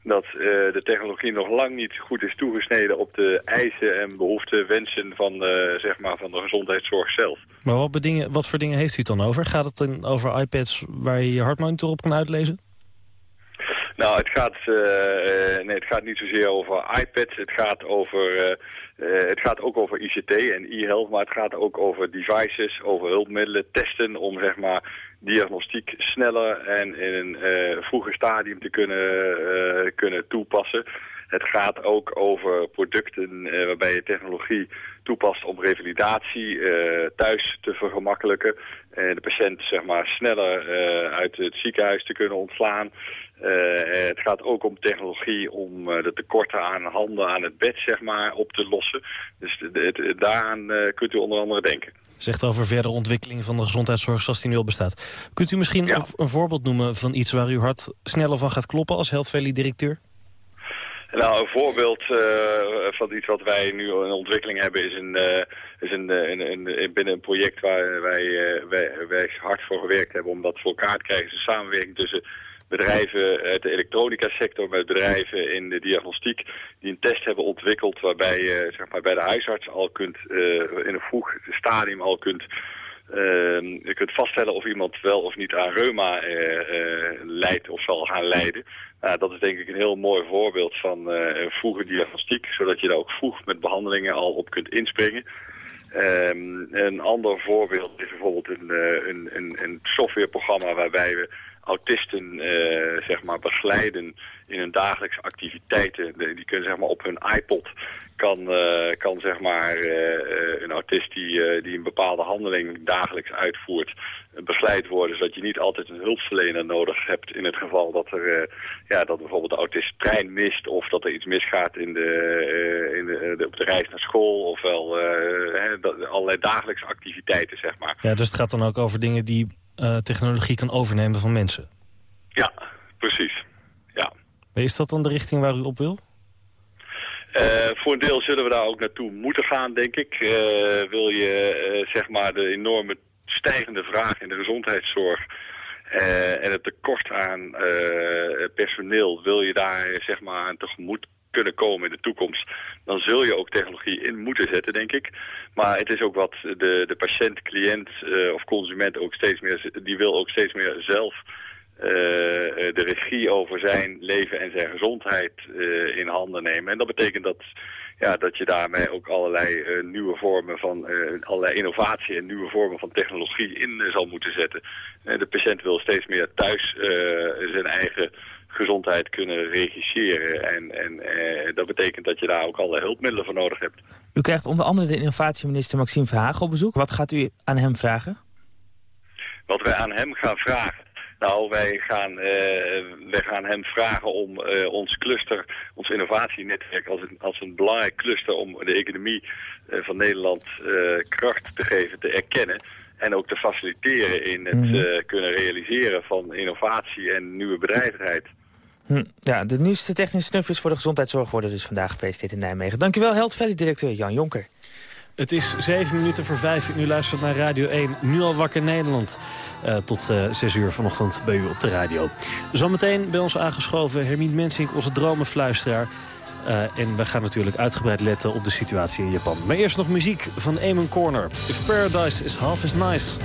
P: dat eh, de technologie nog lang niet goed is toegesneden op de eisen en behoeften, wensen van, eh, zeg maar, van de gezondheidszorg zelf.
C: Maar wat, voor dingen- wat voor dingen heeft u het dan over? Gaat het dan over iPads waar je je hartmonitor op kan uitlezen?
P: Nou, het gaat, eh, eh, nee, het gaat niet zozeer over iPads. Het gaat, over, eh, het gaat ook over ICT en e-health, maar het gaat ook over devices, over hulpmiddelen, testen om zeg maar diagnostiek sneller en in een vroeger stadium te kunnen, kunnen toepassen. Het gaat ook over producten eh, waarbij je technologie toepast om revalidatie eh, thuis te vergemakkelijken. En de patiënt zeg maar, sneller eh, uit het ziekenhuis te kunnen ontslaan. Eh, het gaat ook om technologie om eh, de tekorten aan handen aan het bed zeg maar, op te lossen. Dus de- de- het- daaraan eh, kunt u onder andere denken.
C: Zegt over verdere ontwikkeling van de gezondheidszorg zoals die nu al bestaat. Kunt u misschien een, een voorbeeld noemen van iets waar uw hart sneller van gaat kloppen als Health Valley directeur?
P: Nou, een voorbeeld eh, van iets wat wij nu in ontwikkeling hebben is een, eh, is een, eh, een, een- binnen een project waar wij, wij, wij hard voor gewerkt hebben om dat voor elkaar te krijgen. is een samenwerking tussen bedrijven uit de elektronica sector met bedrijven in de diagnostiek die een test hebben ontwikkeld waarbij je zeg maar, bij de huisarts al kunt in een vroeg stadium al kunt Ehm, je kunt vaststellen of iemand wel of niet aan reuma eh, lijdt of zal gaan lijden. Nou, dat is denk ik een heel mooi voorbeeld van eh, vroege diagnostiek, zodat je daar ook vroeg met behandelingen al op kunt inspringen. Ehm, een ander voorbeeld is bijvoorbeeld een, een, een, een softwareprogramma waarbij we autisten eh, zeg maar begeleiden in hun dagelijkse activiteiten. Die kunnen zeg maar op hun iPod kan, eh, kan zeg maar eh, een autist die, die een bepaalde handeling dagelijks uitvoert begeleid worden, zodat je niet altijd een hulpverlener nodig hebt in het geval dat er ja, dat bijvoorbeeld de autist trein mist of dat er iets misgaat in de, in de, op de reis naar school ofwel allerlei dagelijkse activiteiten zeg maar.
C: Ja, dus het gaat dan ook over dingen die eh, technologie kan overnemen van mensen.
P: Ja, precies. Ja.
C: Maar Is dat dan de richting waar u op wil?
P: Eh, voor een deel zullen we daar ook naartoe moeten gaan, denk ik. Eh, wil je zeg maar de enorme stijgende vraag in de gezondheidszorg en het tekort aan personeel, wil je daar zeg maar aan tegemoet kunnen komen in de toekomst, dan zul je ook technologie in moeten zetten, denk ik. Maar het is ook wat de, de patiënt, cliënt eh, of consument ook steeds meer, die wil ook steeds meer zelf eh, de regie over zijn leven en zijn gezondheid eh, in handen nemen. En dat betekent dat, ja, dat je daarmee ook allerlei nieuwe vormen van, allerlei innovatie en nieuwe vormen van technologie in zal moeten zetten. De patiënt wil steeds meer thuis zijn eigen gezondheid kunnen regisseren. En, en eh, dat betekent dat je daar ook alle hulpmiddelen voor nodig hebt.
D: U krijgt onder andere de innovatieminister Maxime Verhagen op bezoek. Wat gaat u aan hem vragen?
P: wat wij aan hem gaan vragen. Nou, wij gaan, eh, wij gaan hem vragen om eh, ons cluster, ons innovatienetwerk als een, als een belangrijk cluster om de economie eh, van Nederland kracht te geven, te erkennen. En ook te faciliteren in het
D: Mhm.
P: kunnen realiseren van innovatie en nieuwe bedrijvigheid.
D: Hm. Ja, de nieuwste technische snufjes voor de gezondheidszorg worden dus vandaag gepresenteerd in Nijmegen. Dankjewel, Health Valley-directeur Jan Jonker.
C: Het is zeven minuten voor vijf. U luistert naar Radio 1, nu al wakker Nederland. Eh, tot eh, zes uur vanochtend bij u op de radio. Zometeen bij ons aangeschoven Hermine Mensink, onze dromenfluisteraar. Eh, en we gaan natuurlijk uitgebreid letten op de situatie in Japan. Maar eerst nog muziek van Eamon Corner. If Paradise is Half as Nice.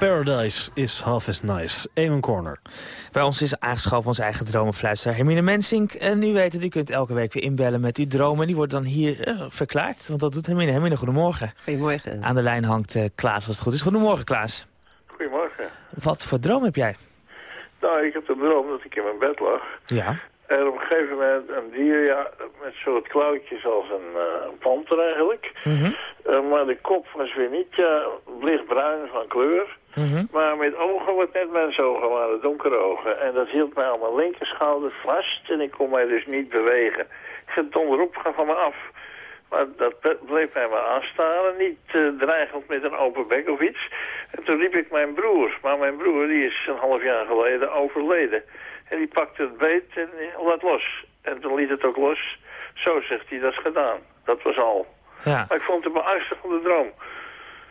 N: Paradise
C: is half as nice. Eamon Corner.
D: Bij ons is aangeschoven onze eigen dromenfluisteraar Hermine Mensink. En u weet het, u kunt elke week weer inbellen met uw dromen. Die worden dan hier eh, verklaard, want dat doet Hermine. Hermine, goedemorgen.
Q: Goedemorgen.
D: Aan de lijn hangt eh, Klaas als het goed is. Goedemorgen, Klaas.
R: Goedemorgen.
D: Wat voor droom heb jij?
R: Nou, ik heb de droom dat ik in mijn bed lag.
D: Ja.
R: En op een gegeven moment een dier, ja, met soort klauwtjes als een, eh, een panter eigenlijk.
D: Mhm.
R: Eh, maar de kop was weer niet ja, lichtbruin van kleur.
D: Mhm.
R: Maar met ogen wat net mensogen waren, donkere ogen. En dat hield mij aan mijn linkerschouder vast en ik kon mij dus niet bewegen. Ik zat onderop, ga van me af. Maar dat bleef mij maar aanstaren, niet eh, dreigend met een open bek of iets. En toen riep ik mijn broer, maar mijn broer die is een half jaar geleden overleden. En die pakte het beet en laat los. En toen liet het ook los. Zo zegt hij, dat is gedaan. Dat was al.
D: Ja.
R: Maar ik vond het een beangstigende droom.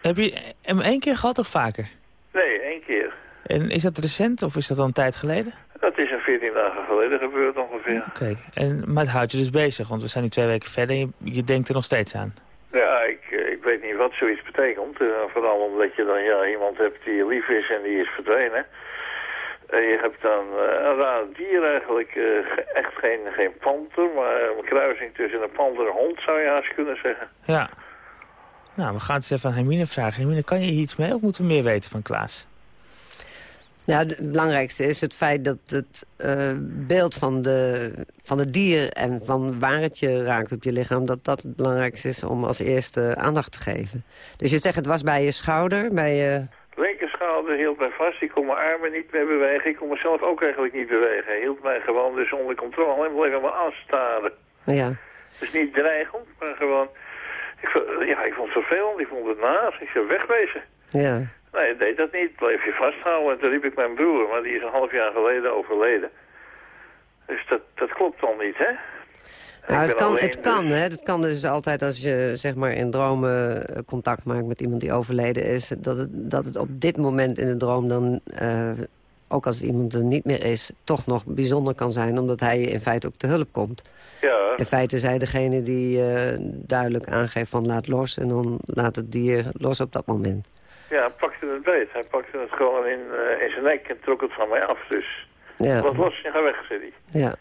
D: Heb je hem één keer gehad of vaker?
R: Nee, één keer.
D: En is dat recent of is dat al een tijd geleden?
R: Dat is een 14 dagen geleden gebeurd ongeveer.
D: Oké, en maar het houdt je dus bezig, want we zijn nu twee weken verder en je, je denkt er nog steeds aan.
R: Ja, ik, eh, ik weet niet wat zoiets betekent. Eh, vooral omdat je dan ja, iemand hebt die je lief is en die is verdwenen. En je hebt dan eh, een raar dier eigenlijk. eh, echt geen, geen panter, maar een kruising tussen een panter en een hond zou je haast kunnen zeggen.
D: Ja. Nou, we gaan het eens even aan Hermine vragen. Hermine, kan je hier iets mee of moeten we meer weten van Klaas?
Q: Nou, het belangrijkste is het feit dat het eh, beeld van, de, van het dier... en van waar het je raakt op je lichaam... dat dat het belangrijkste is om als eerste aandacht te geven. Dus je zegt het was bij je schouder, bij je...
R: Linkerschouder hield mij vast. Ik kon mijn armen niet meer bewegen. Ik kon mezelf ook eigenlijk niet bewegen. Hij hield mij gewoon dus onder controle en bleef me aanstaren.
Q: Ja.
R: Dus niet dreigend, maar gewoon... Ik, ja, ik vond het vervelend. Ik vond het naar. Ik zou wegwezen.
Q: Ja.
R: Nee, ik deed dat niet. Bleef je vasthouden. En toen riep ik mijn broer, maar die is een half jaar geleden overleden. Dus dat, dat klopt dan niet, hè?
Q: Nou, het kan, het kan,
R: dus.
Q: hè. Het kan dus altijd als je zeg maar, in dromen eh, contact maakt met iemand die overleden is... dat het, dat het op dit moment in de droom dan, eh, ook als iemand er niet meer is... toch nog bijzonder kan zijn, omdat hij je in feite ook te hulp komt.
R: Ja,
Q: In feite is hij degene die eh, duidelijk aangeeft van laat los... en dan laat het dier los op dat moment.
R: ja, hij pakte het beet. Hij pakte het gewoon in, in zijn nek en trok het van mij af. Dus
Q: Ja.
R: wat los en ga weg, zei hij.
Q: Ja.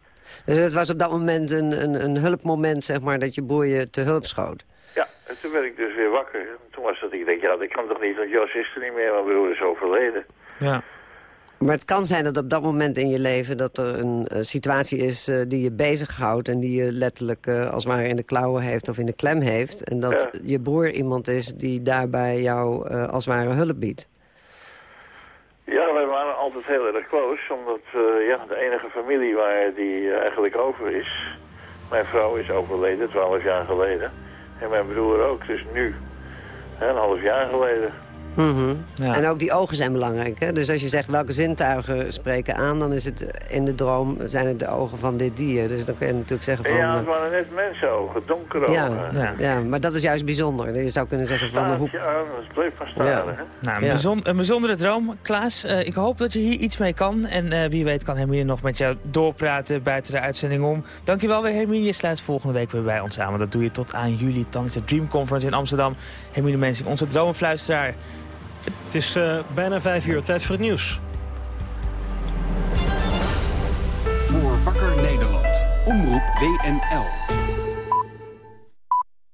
Q: Dus het was op dat moment een, een, een hulpmoment, zeg maar, dat je broer je te hulp schoot.
R: Ja, en toen werd ik dus weer wakker. En toen was dat, ik denk, ja, dat kan toch niet, want Jos is er niet meer, mijn broer is overleden.
D: Ja.
Q: Maar het kan zijn dat op dat moment in je leven... dat er een eh, situatie is eh, die je bezighoudt... en die je letterlijk eh, als het ware in de klauwen heeft of in de klem heeft. En dat
R: Ja.
Q: je broer iemand is die daarbij jou eh, als het ware hulp biedt.
R: Ja, wij waren altijd heel erg close, omdat eh, ja, de enige familie waar die eh, eigenlijk over is... Mijn vrouw is overleden, twaalf jaar geleden. En mijn broer ook, dus nu. Een half jaar geleden.
Q: Mhm. En ook die ogen zijn belangrijk. Hè? Dus als je zegt welke zintuigen spreken aan... dan is het eh, in de droom zijn het de ogen van dit dier. Dus dan kun je natuurlijk zeggen van...
R: ja,
Q: eh,
R: het waren net mensenogen, donkere
Q: ja,
R: ogen.
Q: ja. maar dat is juist bijzonder. Je zou kunnen zeggen van... hoe,
R: aan, het bleef maar staren, hè.
D: Nou, een,
Q: Ja.
D: bijzon- een bijzondere droom. Klaas, eh, ik hoop dat je hier iets mee kan. En eh, wie weet kan Hermine nog met jou doorpraten buiten de uitzending om. Dankjewel weer Hermine. Je sluit volgende week weer bij ons aan. Want dat doe je tot aan juli. Dan is de Dream Conference in Amsterdam. Hermine Mensing, onze dromenfluisteraar.
C: Het is eh, bijna vijf uur, tijd voor het nieuws.
S: Voor Wakker Nederland. Omroep WNL.